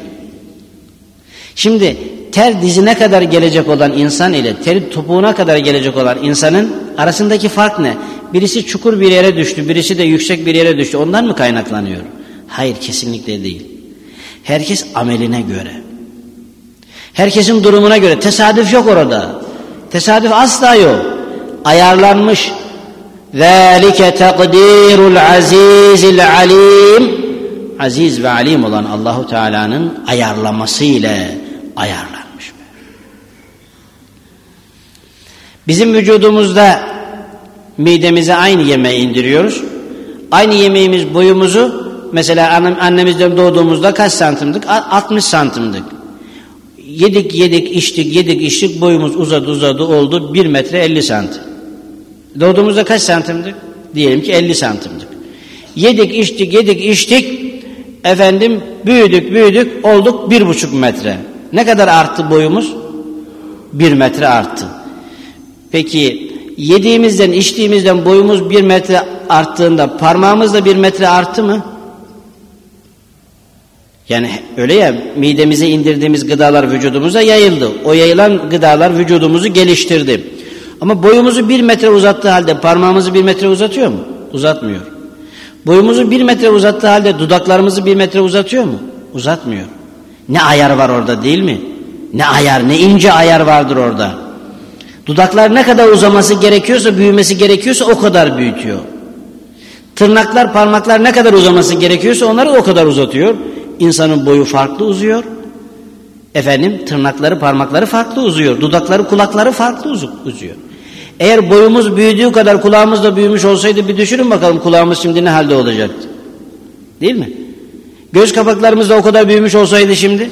Şimdi ter dizine kadar gelecek olan insan ile ter topuğuna kadar gelecek olan insanın arasındaki fark ne? Birisi çukur bir yere düştü, birisi de yüksek bir yere düştü. Ondan mı kaynaklanıyor? Hayır, kesinlikle değil. Herkes ameline göre. Herkesin durumuna göre. Tesadüf yok orada. Tesadüf asla yok. Ayarlanmış. ذَٰلِكَ تَقْدِيرُ الْعَز۪يزِ الْعَل۪يمِ Aziz ve alim olan Allahu Teala'nın ayarlaması ile ayarlanmış. Bizim vücudumuzda midemize aynı yemeği indiriyoruz. Aynı yemeğimiz boyumuzu mesela annem, annemizden doğduğumuzda kaç santimdik? 60 santimdik. Yedik yedik içtik yedik içtik boyumuz uzadı uzadı oldu 1 metre 50 santim. Doğduğumuzda kaç santimdik? Diyelim ki 50 santimdik. Yedik içtik yedik içtik efendim büyüdük büyüdük olduk bir buçuk metre. Ne kadar arttı boyumuz? Bir metre arttı. Peki yediğimizden içtiğimizden boyumuz bir metre arttığında parmağımız da bir metre arttı mı? Yani öyle ya midemize indirdiğimiz gıdalar vücudumuza yayıldı. O yayılan gıdalar vücudumuzu geliştirdi. Ama boyumuzu bir metre uzattığı halde parmağımızı bir metre uzatıyor mu? Uzatmıyor. Boyumuzu bir metre uzattığı halde dudaklarımızı bir metre uzatıyor mu? Uzatmıyor. Ne ayar var orada değil mi? Ne ayar, ne ince ayar vardır orada. Dudaklar ne kadar uzaması gerekiyorsa, büyümesi gerekiyorsa o kadar büyütüyor. Tırnaklar, parmaklar ne kadar uzaması gerekiyorsa onları o kadar uzatıyor. İnsanın boyu farklı uzuyor. Efendim tırnakları, parmakları farklı uzuyor. Dudakları, kulakları farklı uzuyor. Eğer boyumuz büyüdüğü kadar kulağımız da büyümüş olsaydı bir düşünün bakalım kulağımız şimdi ne halde olacaktı. Değil mi? Göz kapaklarımız da o kadar büyümüş olsaydı şimdi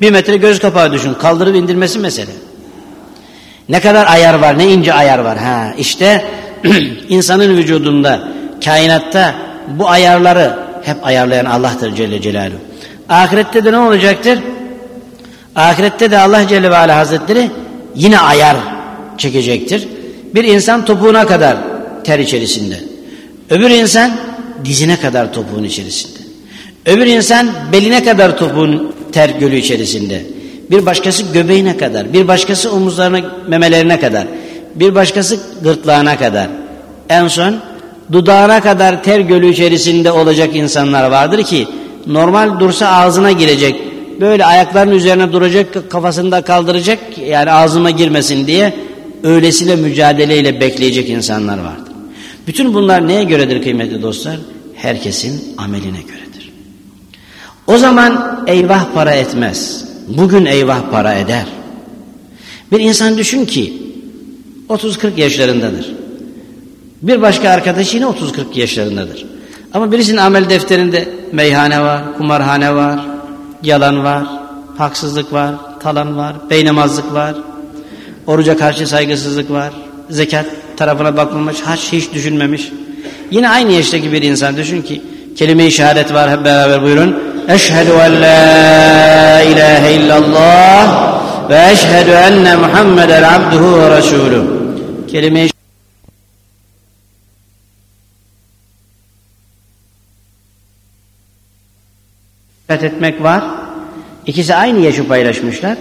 bir metre göz kapağı düşün. Kaldırıp indirmesi mesele. Ne kadar ayar var, ne ince ayar var. Ha, işte [clears throat] insanın vücudunda, kainatta bu ayarları hep ayarlayan Allah'tır Celle Celaluhu. Ahirette de ne olacaktır? Ahirette de Allah Celle ve Ala Hazretleri yine ayar çekecektir. Bir insan topuğuna kadar ter içerisinde. Öbür insan dizine kadar topuğun içerisinde. Öbür insan beline kadar topuğun ter gölü içerisinde. Bir başkası göbeğine kadar, bir başkası omuzlarına, memelerine kadar, bir başkası gırtlağına kadar. En son dudağına kadar ter gölü içerisinde olacak insanlar vardır ki normal dursa ağzına girecek. Böyle ayaklarının üzerine duracak, kafasını da kaldıracak yani ağzıma girmesin diye öylesine mücadeleyle bekleyecek insanlar vardır. Bütün bunlar neye göredir kıymetli dostlar? herkesin ameline göredir. O zaman eyvah para etmez. Bugün eyvah para eder. Bir insan düşün ki 30-40 yaşlarındadır. Bir başka arkadaşı yine 30-40 yaşlarındadır. Ama birisinin amel defterinde meyhane var, kumarhane var, yalan var, haksızlık var, talan var, beynamazlık var, oruca karşı saygısızlık var, zekat tarafına bakmamış, haç hiç düşünmemiş. Yine aynı yaştaki bir insan düşün ki kelime-i şehadet var hep beraber buyurun. Eşhedü en la ilahe illallah ve eşhedü enne Muhammeden abduhu ve resulü. Kelime-i etmek var. İkisi aynı yaşı paylaşmışlar.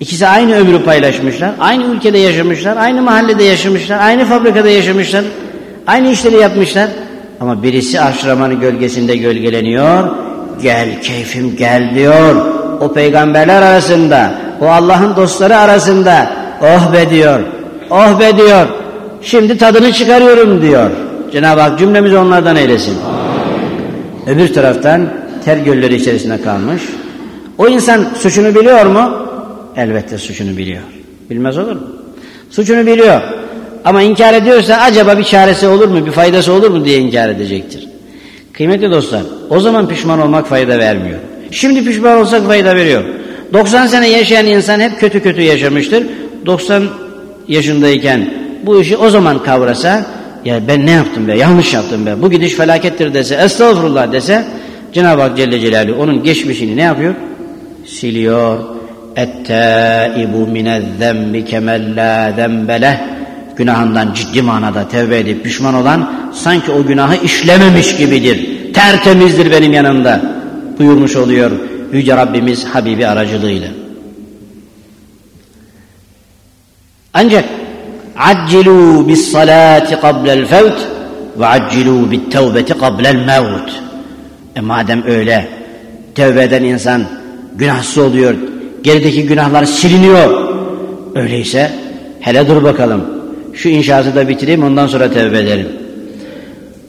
İkisi aynı ömrü paylaşmışlar. Aynı ülkede yaşamışlar. Aynı mahallede yaşamışlar. Aynı fabrikada yaşamışlar. Aynı işleri yapmışlar. Ama birisi aşramanın gölgesinde gölgeleniyor. Gel keyfim gel diyor. O peygamberler arasında, o Allah'ın dostları arasında oh be diyor. Oh be diyor. Şimdi tadını çıkarıyorum diyor. Cenab-ı Hak cümlemizi onlardan eylesin. Öbür taraftan ter gölleri içerisinde kalmış. O insan suçunu biliyor mu? Elbette suçunu biliyor. Bilmez olur mu? Suçunu biliyor. Ama inkar ediyorsa acaba bir çaresi olur mu, bir faydası olur mu diye inkar edecektir. Kıymetli dostlar, o zaman pişman olmak fayda vermiyor. Şimdi pişman olsak fayda veriyor. 90 sene yaşayan insan hep kötü kötü yaşamıştır. 90 yaşındayken bu işi o zaman kavrasa, ya ben ne yaptım be, yanlış yaptım be, bu gidiş felakettir dese, estağfurullah dese, Cenab-ı Hak Celle Celaluhu onun geçmişini ne yapıyor? Siliyor. اَتَّائِبُ مِنَ الذَّنْبِ كَمَنْ لَا ذَنْبَ Günahından ciddi manada tevbe edip pişman olan sanki o günahı işlememiş gibidir. Tertemizdir benim yanımda buyurmuş oluyor Yüce Rabbimiz Habibi aracılığıyla. Ancak accilu bis salati qabla'l fevt ve accilu bit tevbeti qabla'l mevt. E madem öyle tevbe eden insan günahsız oluyor, gerideki günahlar siliniyor. Öyleyse hele dur bakalım. Şu inşaatı da bitireyim ondan sonra tevbe ederim.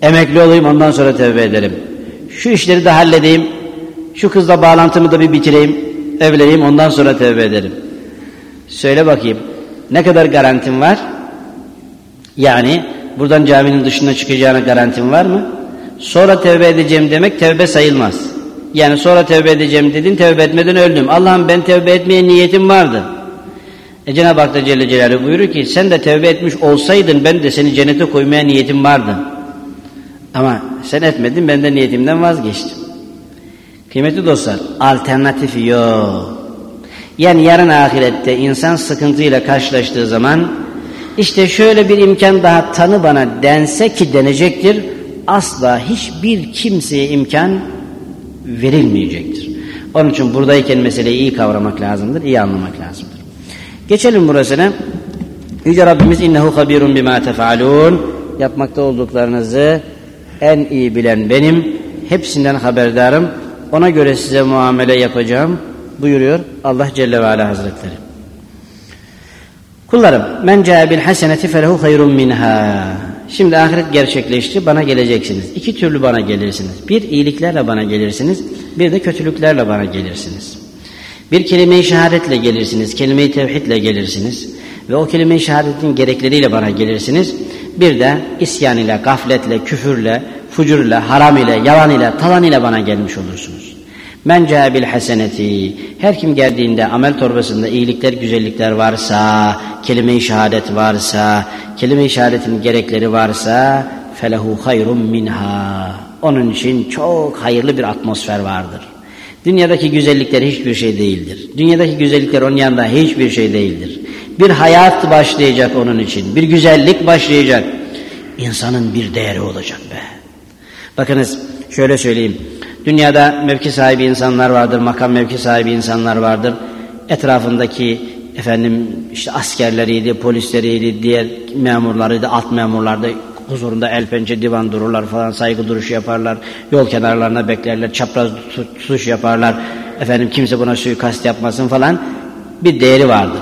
Emekli olayım ondan sonra tevbe ederim. Şu işleri de halledeyim. Şu kızla bağlantımı da bir bitireyim. Evleneyim ondan sonra tevbe ederim. Söyle bakayım. Ne kadar garantim var? Yani buradan caminin dışına çıkacağına garantim var mı? Sonra tevbe edeceğim demek tevbe sayılmaz. Yani sonra tevbe edeceğim dedin tevbe etmeden öldüm. Allah'ım ben tevbe etmeye niyetim vardı. E Cenab-ı Hak da Celle Celaluhu buyuruyor ki sen de tevbe etmiş olsaydın ben de seni cennete koymaya niyetim vardı. Ama sen etmedin ben de niyetimden vazgeçtim. Kıymetli dostlar alternatif yok. Yani yarın ahirette insan sıkıntıyla karşılaştığı zaman işte şöyle bir imkan daha tanı bana dense ki denecektir. Asla hiçbir kimseye imkan verilmeyecektir. Onun için buradayken meseleyi iyi kavramak lazımdır, iyi anlamak lazımdır. Geçelim burasına. Yüce Rabbimiz innehu habirun bima tefalun. Yapmakta olduklarınızı en iyi bilen benim. Hepsinden haberdarım. Ona göre size muamele yapacağım buyuruyor Allah Celle ve Ala Hazretleri. Kullarım men ca'e bil haseneti felehu hayrun minha. Şimdi ahiret gerçekleşti bana geleceksiniz. İki türlü bana gelirsiniz. Bir iyiliklerle bana gelirsiniz. Bir de kötülüklerle bana gelirsiniz. Bir kelime-i şehadetle gelirsiniz. Kelime-i tevhidle gelirsiniz. Ve o kelime-i şehadetin gerekleriyle bana gelirsiniz. Bir de isyan ile, gafletle, küfürle, fucur ile, haram ile, yalan ile, talan ile bana gelmiş olursunuz. Men bil haseneti. Her kim geldiğinde amel torbasında iyilikler, güzellikler varsa, kelime-i şehadet varsa, kelime-i şehadetin gerekleri varsa, felehu hayrun minha. Onun için çok hayırlı bir atmosfer vardır. Dünyadaki güzellikler hiçbir şey değildir. Dünyadaki güzellikler onun yanında hiçbir şey değildir. Bir hayat başlayacak onun için. Bir güzellik başlayacak. İnsanın bir değeri olacak be. Bakınız şöyle söyleyeyim. Dünyada mevki sahibi insanlar vardır, makam mevki sahibi insanlar vardır. Etrafındaki efendim işte askerleriydi, polisleriydi, diğer memurlarıydı, alt memurlardı. Huzurunda el pençe divan dururlar falan, saygı duruşu yaparlar. Yol kenarlarına beklerler, çapraz tutuş yaparlar. Efendim kimse buna suikast yapmasın falan. Bir değeri vardır.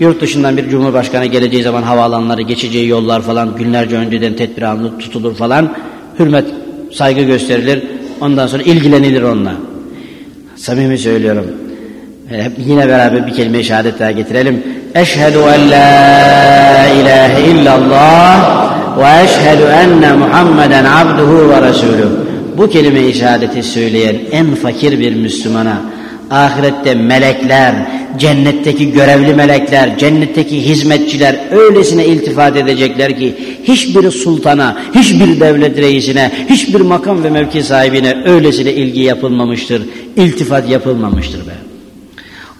Yurt dışından bir cumhurbaşkanı geleceği zaman havaalanları, geçeceği yollar falan günlerce önceden tedbir alınır, tutulur falan. Hürmet saygı gösterilir. Ondan sonra ilgilenilir onunla. Samimi söylüyorum. Hep yine beraber bir kelime-i şehadet daha getirelim. Eşhedü en la ilahe illallah ve eşhedü enne Muhammeden abduhu ve resulü. Bu kelime-i şehadeti söyleyen en fakir bir Müslümana ahirette melekler, cennetteki görevli melekler, cennetteki hizmetçiler öylesine iltifat edecekler ki hiçbir sultana, hiçbir devlet reisine, hiçbir makam ve mevki sahibine öylesine ilgi yapılmamıştır, iltifat yapılmamıştır be.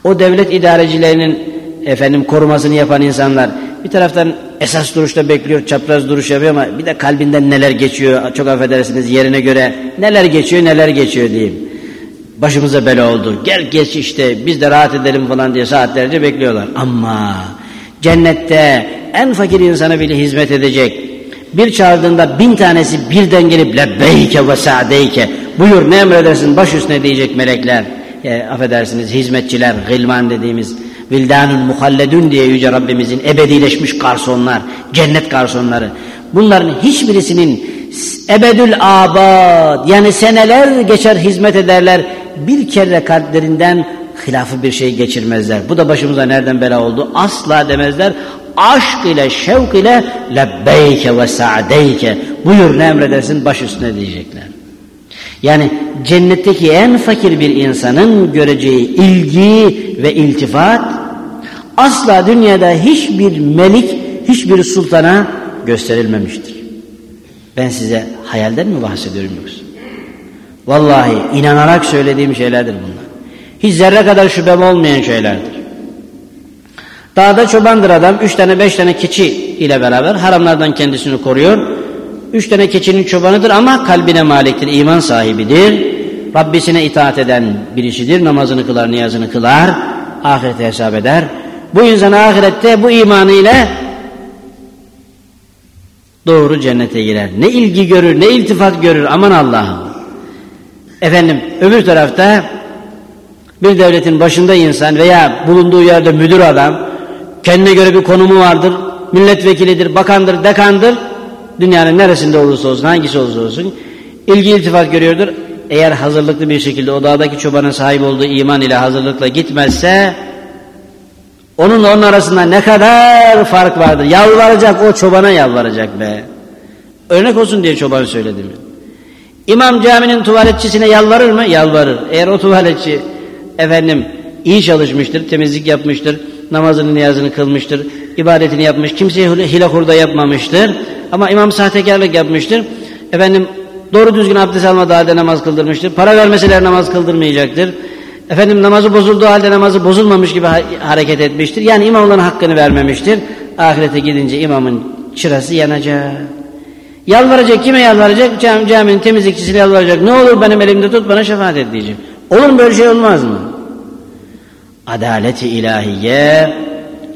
O devlet idarecilerinin efendim korumasını yapan insanlar bir taraftan esas duruşta bekliyor, çapraz duruş yapıyor ama bir de kalbinden neler geçiyor, çok affedersiniz yerine göre neler geçiyor, neler geçiyor diyeyim. Başımıza bela oldu. Gel geç işte biz de rahat edelim falan diye saatlerce bekliyorlar. Ama cennette en fakir insana bile hizmet edecek. Bir çağırdığında bin tanesi birden gelip lebbeyke ve sa'deyke buyur ne emredersin baş üstüne diyecek melekler. E, affedersiniz hizmetçiler, gılman dediğimiz vildanun muhalledun diye Yüce Rabbimizin ebedileşmiş garsonlar, cennet garsonları. Bunların hiçbirisinin ebedül abad yani seneler geçer hizmet ederler bir kere kalplerinden hilafı bir şey geçirmezler. Bu da başımıza nereden bela oldu? Asla demezler. Aşk ile şevk ile lebbeyke ve sa'deyke buyur ne emredersin baş üstüne diyecekler. Yani cennetteki en fakir bir insanın göreceği ilgi ve iltifat asla dünyada hiçbir melik, hiçbir sultana gösterilmemiştir. Ben size hayalden mi bahsediyorum yoksa? Vallahi inanarak söylediğim şeylerdir bunlar. Hiç zerre kadar şüphem olmayan şeylerdir. Dağda çobandır adam, üç tane beş tane keçi ile beraber haramlardan kendisini koruyor. Üç tane keçinin çobanıdır ama kalbine maliktir, iman sahibidir. Rabbisine itaat eden birisidir, namazını kılar, niyazını kılar, ahirete hesap eder. Bu insan ahirette bu imanıyla doğru cennete girer. Ne ilgi görür, ne iltifat görür aman Allah'ım. Efendim öbür tarafta bir devletin başında insan veya bulunduğu yerde müdür adam kendine göre bir konumu vardır, milletvekilidir, bakandır, dekandır. Dünyanın neresinde olursa olsun, hangisi olursa olsun ilgi iltifat görüyordur. Eğer hazırlıklı bir şekilde o dağdaki çobanın sahip olduğu iman ile hazırlıkla gitmezse onunla onun arasında ne kadar fark vardır. Yalvaracak o çobana yalvaracak be. Örnek olsun diye çoban söyledim. İmam caminin tuvaletçisine yalvarır mı? Yalvarır. Eğer o tuvaletçi efendim iyi çalışmıştır, temizlik yapmıştır, namazını niyazını kılmıştır, ibadetini yapmış, kimseye hile hurda yapmamıştır. Ama imam sahtekarlık yapmıştır. Efendim doğru düzgün abdest almadığı halde namaz kıldırmıştır. Para vermeseler namaz kıldırmayacaktır. Efendim namazı bozulduğu halde namazı bozulmamış gibi hareket etmiştir. Yani imamların hakkını vermemiştir. Ahirete gidince imamın çırası yanacak. Yalvaracak kime yalvaracak? Cam, caminin temizlikçisine yalvaracak. Ne olur benim elimde tut bana şefaat et diyecek. Olur mu böyle şey olmaz mı? Adaleti ilahiye,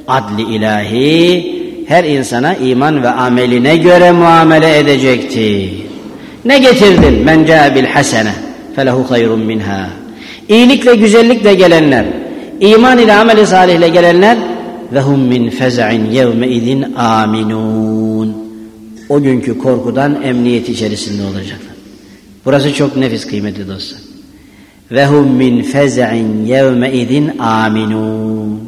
adli ilahi her insana iman ve ameline göre muamele edecektir. Ne getirdin? Men bil hasene felehu hayrun minha. İyilikle güzellikle gelenler, iman ile ameli salihle gelenler ve hum min fez'in yevme idin aminun. O günkü korkudan emniyet içerisinde olacaklar. Burası çok nefis kıymetli dostlar. Ve hum min fez'in yevme idin aminun.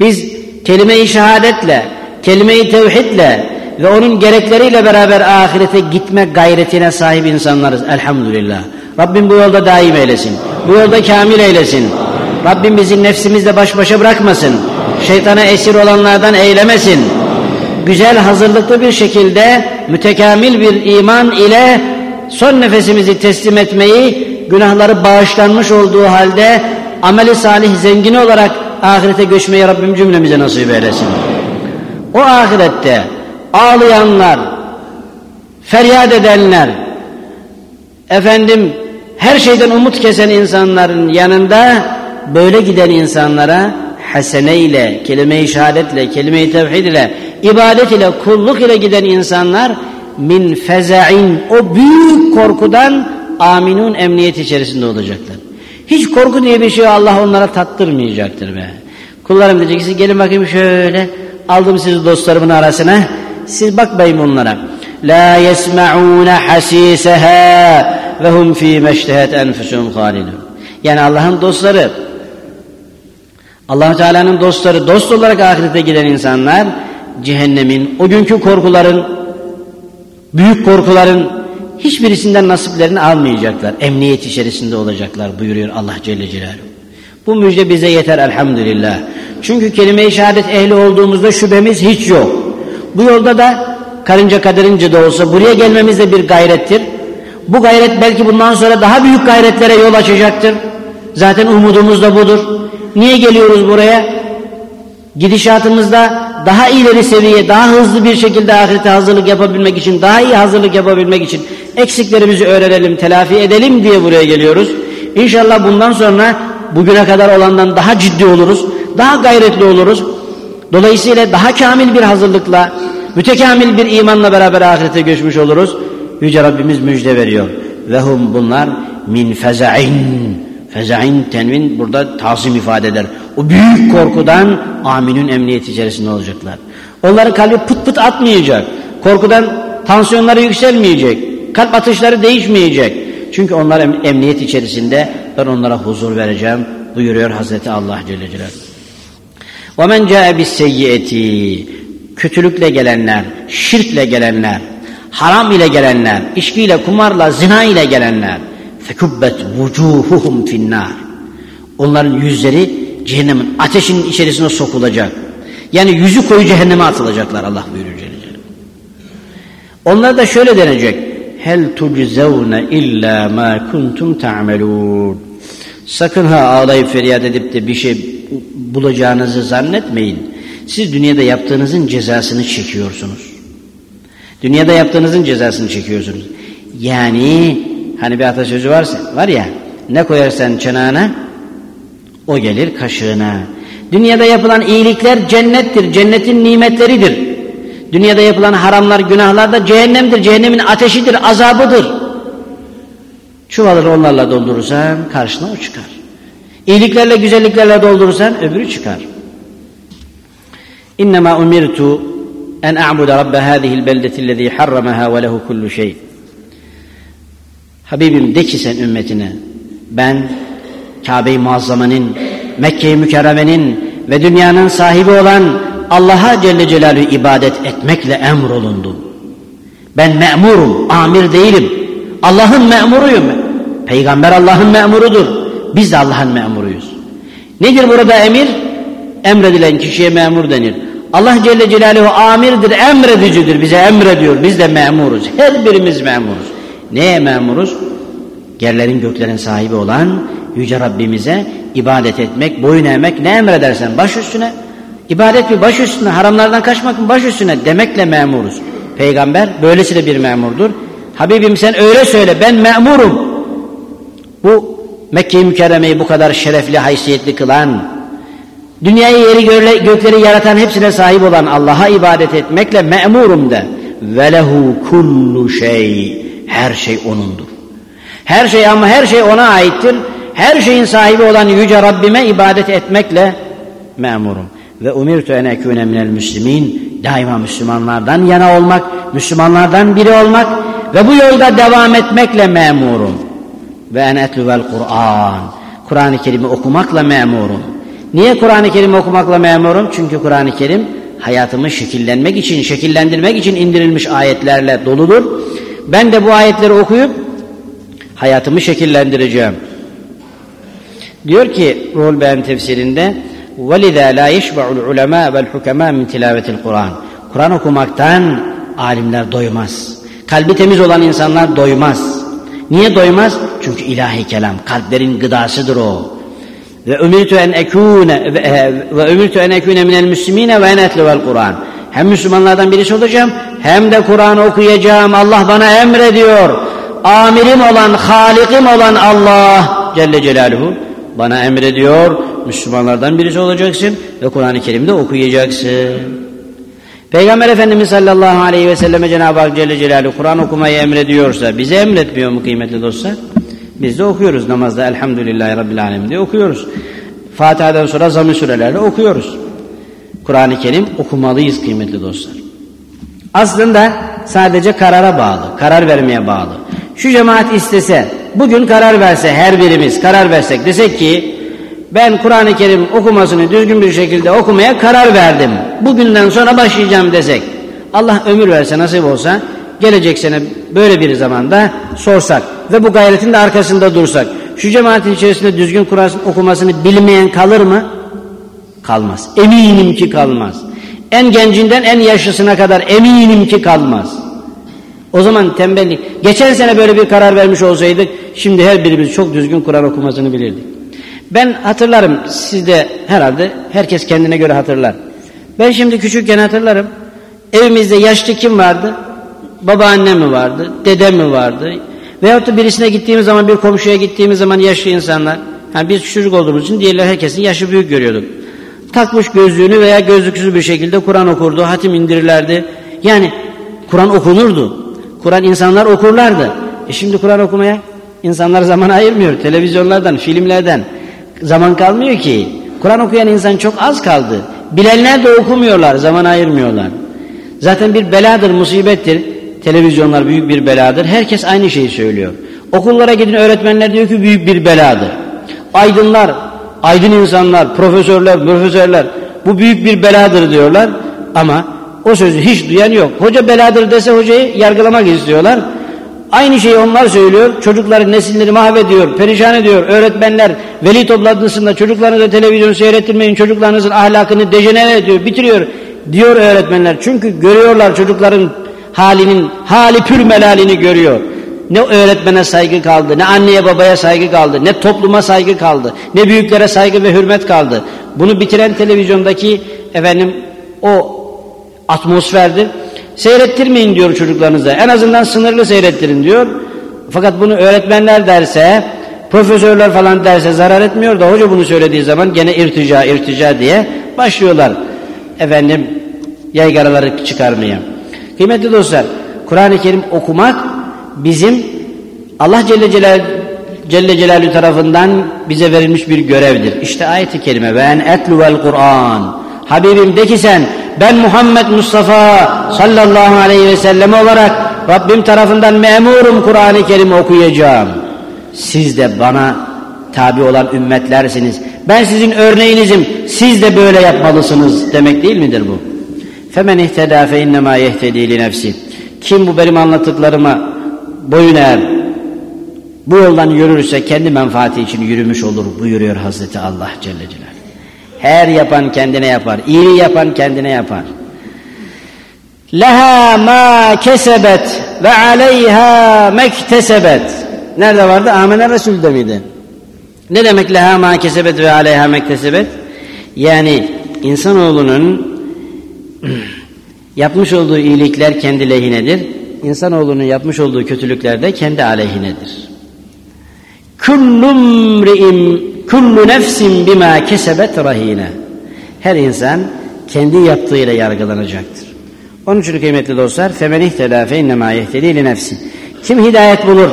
Biz kelime-i şehadetle, kelime-i tevhidle ve onun gerekleriyle beraber ahirete gitme gayretine sahip insanlarız elhamdülillah. Rabbim bu yolda daim eylesin. Bu yolda kamil eylesin. Rabbim bizi nefsimizle baş başa bırakmasın. Şeytana esir olanlardan eylemesin. Güzel hazırlıklı bir şekilde mütekamil bir iman ile son nefesimizi teslim etmeyi günahları bağışlanmış olduğu halde ameli salih zengini olarak ahirete göçmeyi Rabbim cümlemize nasip eylesin. O ahirette ağlayanlar, feryat edenler, efendim her şeyden umut kesen insanların yanında böyle giden insanlara hasene ile, kelime-i şehadetle, kelime-i tevhid ile, ibadet ile, kulluk ile giden insanlar min fezain o büyük korkudan aminun emniyet içerisinde olacaklar. Hiç korku diye bir şey Allah onlara tattırmayacaktır be. Kullarım diyecek ki gelin bakayım şöyle aldım sizi dostlarımın arasına siz bakmayın onlara. la yesma'un hasisaha ve hum fi meştehet enfusuhum halidun. Yani Allah'ın dostları allah Teala'nın dostları, dost olarak ahirete giden insanlar cehennemin, o günkü korkuların, büyük korkuların hiçbirisinden nasiplerini almayacaklar. Emniyet içerisinde olacaklar buyuruyor Allah Celle Celaluhu. Bu müjde bize yeter elhamdülillah. Çünkü kelime-i şehadet ehli olduğumuzda şüphemiz hiç yok. Bu yolda da karınca kaderince de olsa buraya gelmemiz de bir gayrettir. Bu gayret belki bundan sonra daha büyük gayretlere yol açacaktır. Zaten umudumuz da budur. Niye geliyoruz buraya? Gidişatımızda daha ileri seviye, daha hızlı bir şekilde ahirete hazırlık yapabilmek için, daha iyi hazırlık yapabilmek için eksiklerimizi öğrenelim, telafi edelim diye buraya geliyoruz. İnşallah bundan sonra bugüne kadar olandan daha ciddi oluruz, daha gayretli oluruz. Dolayısıyla daha kamil bir hazırlıkla, mütekamil bir imanla beraber ahirete göçmüş oluruz. Yüce Rabbimiz müjde veriyor. Ve hum bunlar min feza'in. Feza'in tenvin burada tazim ifade eder. O büyük korkudan aminin emniyet içerisinde olacaklar. Onların kalbi pıt pıt atmayacak. Korkudan tansiyonları yükselmeyecek. Kalp atışları değişmeyecek. Çünkü onlar emniyet içerisinde ben onlara huzur vereceğim buyuruyor Hazreti Allah Celle Celaluhu. وَمَنْ جَاءَ بِالسَّيِّئَةِ Kötülükle gelenler, şirkle gelenler, haram ile gelenler, içkiyle, kumarla, zina ile gelenler fekubbet vucuhuhum finnar. Onların yüzleri cehennemin ateşinin içerisine sokulacak. Yani yüzü koyu cehenneme atılacaklar Allah buyuruyor Onlar da şöyle denecek. Hel tuczevne illa ma kuntum ta'melun. Sakın ha ağlayıp feryat edip de bir şey bulacağınızı zannetmeyin. Siz dünyada yaptığınızın cezasını çekiyorsunuz. Dünyada yaptığınızın cezasını çekiyorsunuz. Yani hani bir atasözü varsa, var ya ne koyarsan çanağına o gelir kaşığına. Dünyada yapılan iyilikler cennettir, cennetin nimetleridir. Dünyada yapılan haramlar, günahlar da cehennemdir, cehennemin ateşidir, azabıdır. Çuvaları onlarla doldurursan karşına o çıkar. İyiliklerle, güzelliklerle doldurursan öbürü çıkar. İnnemâ umirtu en a'bude rabbe hâzihil beldetillezî harramehâ ve lehu kullu şey. Habibim de ki sen ümmetine ben Kabe-i Muazzama'nın, Mekke-i Mükerreme'nin ve dünyanın sahibi olan Allah'a Celle Celaluhu ibadet etmekle emrolundum. Ben memurum, amir değilim. Allah'ın memuruyum. Peygamber Allah'ın memurudur. Biz de Allah'ın memuruyuz. Nedir burada emir? Emredilen kişiye memur denir. Allah Celle Celaluhu amirdir, emredicidir. Bize emrediyor. Biz de memuruz. Her birimiz memuruz. Neye memuruz? Yerlerin göklerin sahibi olan Yüce Rabbimize ibadet etmek, boyun eğmek ne emredersen baş üstüne. İbadet bir baş üstüne, haramlardan kaçmak mı baş üstüne demekle memuruz. Peygamber böylesine bir memurdur. Habibim sen öyle söyle ben memurum. Bu Mekke-i Mükerreme'yi bu kadar şerefli, haysiyetli kılan, dünyayı yeri gökleri yaratan hepsine sahip olan Allah'a ibadet etmekle memurum de. Ve lehu kullu şey. Her şey O'nundur. Her şey ama her şey O'na aittir. Her şeyin sahibi olan Yüce Rabbime ibadet etmekle memurum. Ve umirtu en ekûne minel müslimin. Daima Müslümanlardan yana olmak, Müslümanlardan biri olmak ve bu yolda devam etmekle memurum. Ve en etluvel Kur'an. Kur'an-ı Kerim'i okumakla memurum. Niye Kur'an-ı Kerim okumakla memurum? Çünkü Kur'an-ı Kerim hayatımı şekillenmek için, şekillendirmek için indirilmiş ayetlerle doludur. Ben de bu ayetleri okuyup hayatımı şekillendireceğim. Diyor ki Ruhul Beyan tefsirinde وَلِذَا لَا يَشْبَعُ الْعُلَمَاء وَالْحُكَمَاء مِنْ تِلَاvetil Kur'an. Kur'an okumaktan alimler doymaz. Kalbi temiz olan insanlar doymaz. Niye doymaz? Çünkü ilahi kelam kalplerin gıdasıdır o. Ve umirtu en ekune ve umirtu en ekune minel muslimine ve en etluvel Kur'an. Hem Müslümanlardan birisi olacağım hem de Kur'an okuyacağım. Allah bana emrediyor. Amirim olan, halikim olan Allah Celle Celaluhu bana emrediyor. Müslümanlardan birisi olacaksın ve Kur'an-ı Kerim'de okuyacaksın. Peygamber Efendimiz sallallahu aleyhi ve selleme Cenab-ı Hak Celle Celaluhu Kur'an okumayı emrediyorsa bize emretmiyor mu kıymetli dostlar? Biz de okuyoruz namazda Elhamdülillahi Rabbil Alemin diye okuyoruz. Fatiha'dan sonra zamm surelerle okuyoruz. Kur'an-ı Kerim okumalıyız kıymetli dostlar. Aslında sadece karara bağlı, karar vermeye bağlı. Şu cemaat istese, bugün karar verse, her birimiz karar versek, desek ki ben Kur'an-ı Kerim okumasını düzgün bir şekilde okumaya karar verdim. Bugünden sonra başlayacağım desek. Allah ömür verse, nasip olsa gelecek sene böyle bir zamanda sorsak ve bu gayretin de arkasında dursak. Şu cemaatin içerisinde düzgün Kur'an okumasını bilmeyen kalır mı? Kalmaz. Eminim ki kalmaz. En gencinden en yaşlısına kadar eminim ki kalmaz. O zaman tembellik. Geçen sene böyle bir karar vermiş olsaydık şimdi her birimiz çok düzgün Kur'an okumasını bilirdik. Ben hatırlarım sizde herhalde herkes kendine göre hatırlar. Ben şimdi küçükken hatırlarım. Evimizde yaşlı kim vardı? Babaannem mi vardı? Dedem mi vardı? Veyahut da birisine gittiğimiz zaman bir komşuya gittiğimiz zaman yaşlı insanlar. Yani biz çocuk olduğumuz için diğerler herkesin yaşı büyük görüyorduk. Takmış gözlüğünü veya gözlüksüz bir şekilde Kur'an okurdu, hatim indirirlerdi. Yani Kur'an okunurdu. Kur'an insanlar okurlardı. E şimdi Kur'an okumaya insanlar zaman ayırmıyor. Televizyonlardan, filmlerden zaman kalmıyor ki. Kur'an okuyan insan çok az kaldı. Bilenler de okumuyorlar, zaman ayırmıyorlar. Zaten bir beladır, musibettir. Televizyonlar büyük bir beladır. Herkes aynı şeyi söylüyor. Okullara gidin öğretmenler diyor ki büyük bir beladır. Aydınlar, aydın insanlar, profesörler, profesörler bu büyük bir beladır diyorlar. Ama o sözü hiç duyan yok. Hoca beladır dese hocayı yargılamak istiyorlar. Aynı şeyi onlar söylüyor. Çocukların nesilleri mahvediyor, perişan ediyor. Öğretmenler veli toplantısında çocuklarınıza televizyon seyrettirmeyin, çocuklarınızın ahlakını dejenere ediyor, bitiriyor diyor öğretmenler. Çünkü görüyorlar çocukların halinin, hali pür melalini görüyor. Ne öğretmene saygı kaldı, ne anneye babaya saygı kaldı, ne topluma saygı kaldı, ne büyüklere saygı ve hürmet kaldı. Bunu bitiren televizyondaki efendim o atmosferdir. Seyrettirmeyin diyor çocuklarınıza. En azından sınırlı seyrettirin diyor. Fakat bunu öğretmenler derse, profesörler falan derse zarar etmiyor da hoca bunu söylediği zaman gene irtica irtica diye başlıyorlar. Efendim yaygaraları çıkarmaya. Kıymetli dostlar, Kur'an-ı Kerim okumak bizim Allah Celle Celal Celle Celaluhu tarafından bize verilmiş bir görevdir. İşte ayet-i kerime ve etluvel Kur'an. Habibim de ki sen ben Muhammed Mustafa sallallahu aleyhi ve sellem olarak Rabbim tarafından memurum Kur'an-ı Kerim okuyacağım. Siz de bana tabi olan ümmetlersiniz. Ben sizin örneğinizim. Siz de böyle yapmalısınız demek değil midir bu? Femen ihteda fe innema yehtedi li nefsi. Kim bu benim anlattıklarıma boyun eğer, bu yoldan yürürse kendi menfaati için yürümüş olur buyuruyor Hazreti Allah Celle Celaluhu. Her yapan kendine yapar. İyi yapan kendine yapar. Leha ma kesebet ve aleyha mektesebet. Nerede vardı? Amener Resul'de miydi? Ne demek leha ma kesebet ve aleyha mektesebet? Yani insanoğlunun yapmış olduğu iyilikler kendi lehinedir. İnsanoğlunun yapmış olduğu kötülükler de kendi aleyhinedir. Kullum ri'im kullu nefsin bima kesebet rahine. Her insan kendi yaptığıyla yargılanacaktır. Onun için kıymetli dostlar femen ihtela fe innemâ yehtedî li nefsi. Kim hidayet bulur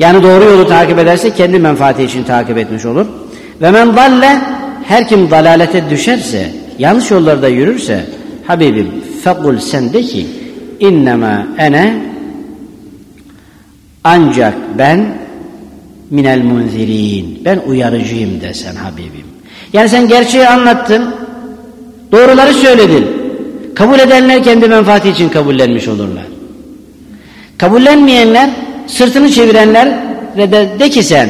yani doğru yolu takip ederse kendi menfaati için takip etmiş olur. Ve men dalle her kim dalalete düşerse yanlış yollarda yürürse Habibim fekul sen de ki innema ene ancak ben minel munzirin. Ben uyarıcıyım desen Habibim. Yani sen gerçeği anlattın, doğruları söyledin. Kabul edenler kendi menfaati için kabullenmiş olurlar. Kabullenmeyenler, sırtını çevirenler ve de, de ki sen,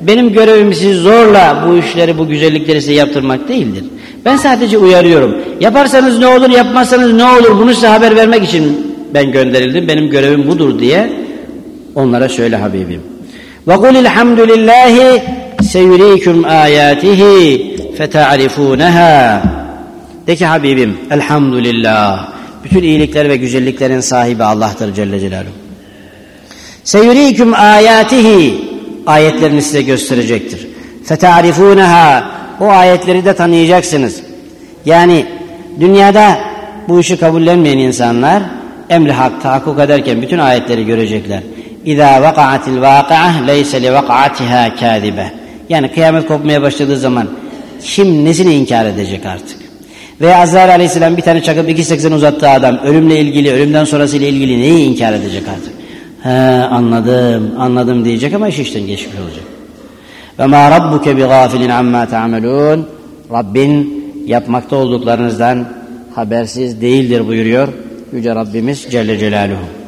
benim görevim sizi zorla bu işleri, bu güzellikleri size yaptırmak değildir. Ben sadece uyarıyorum. Yaparsanız ne olur, yapmazsanız ne olur bunu size haber vermek için ben gönderildim. Benim görevim budur diye onlara söyle Habibim. Ve kul elhamdülillahi seyurikum ayatihi feta'rifunaha. De ki Habibim elhamdülillah. Bütün iyilikler ve güzelliklerin sahibi Allah'tır Celle Celaluhu. Seyurikum ayatihi ayetlerini size gösterecektir. Feta'rifunaha o ayetleri de tanıyacaksınız. Yani dünyada bu işi kabullenmeyen insanlar emri hak tahakkuk ederken bütün ayetleri görecekler. İza vakaatil vakaa leyse li vakaatiha kadibe. Yani kıyamet kopmaya başladığı zaman kim nesini inkar edecek artık? Ve Azrail Aleyhisselam bir tane çakıp iki seksen uzattığı adam ölümle ilgili, ölümden sonrası ile ilgili neyi inkar edecek artık? He anladım, anladım diyecek ama iş işten geçmiş olacak. وَمَا رَبُّكَ بِغَافِلٍ عَمَّا تَعْمَلُونَ Rabbin yapmakta olduklarınızdan habersiz değildir buyuruyor Yüce Rabbimiz Celle Celaluhu.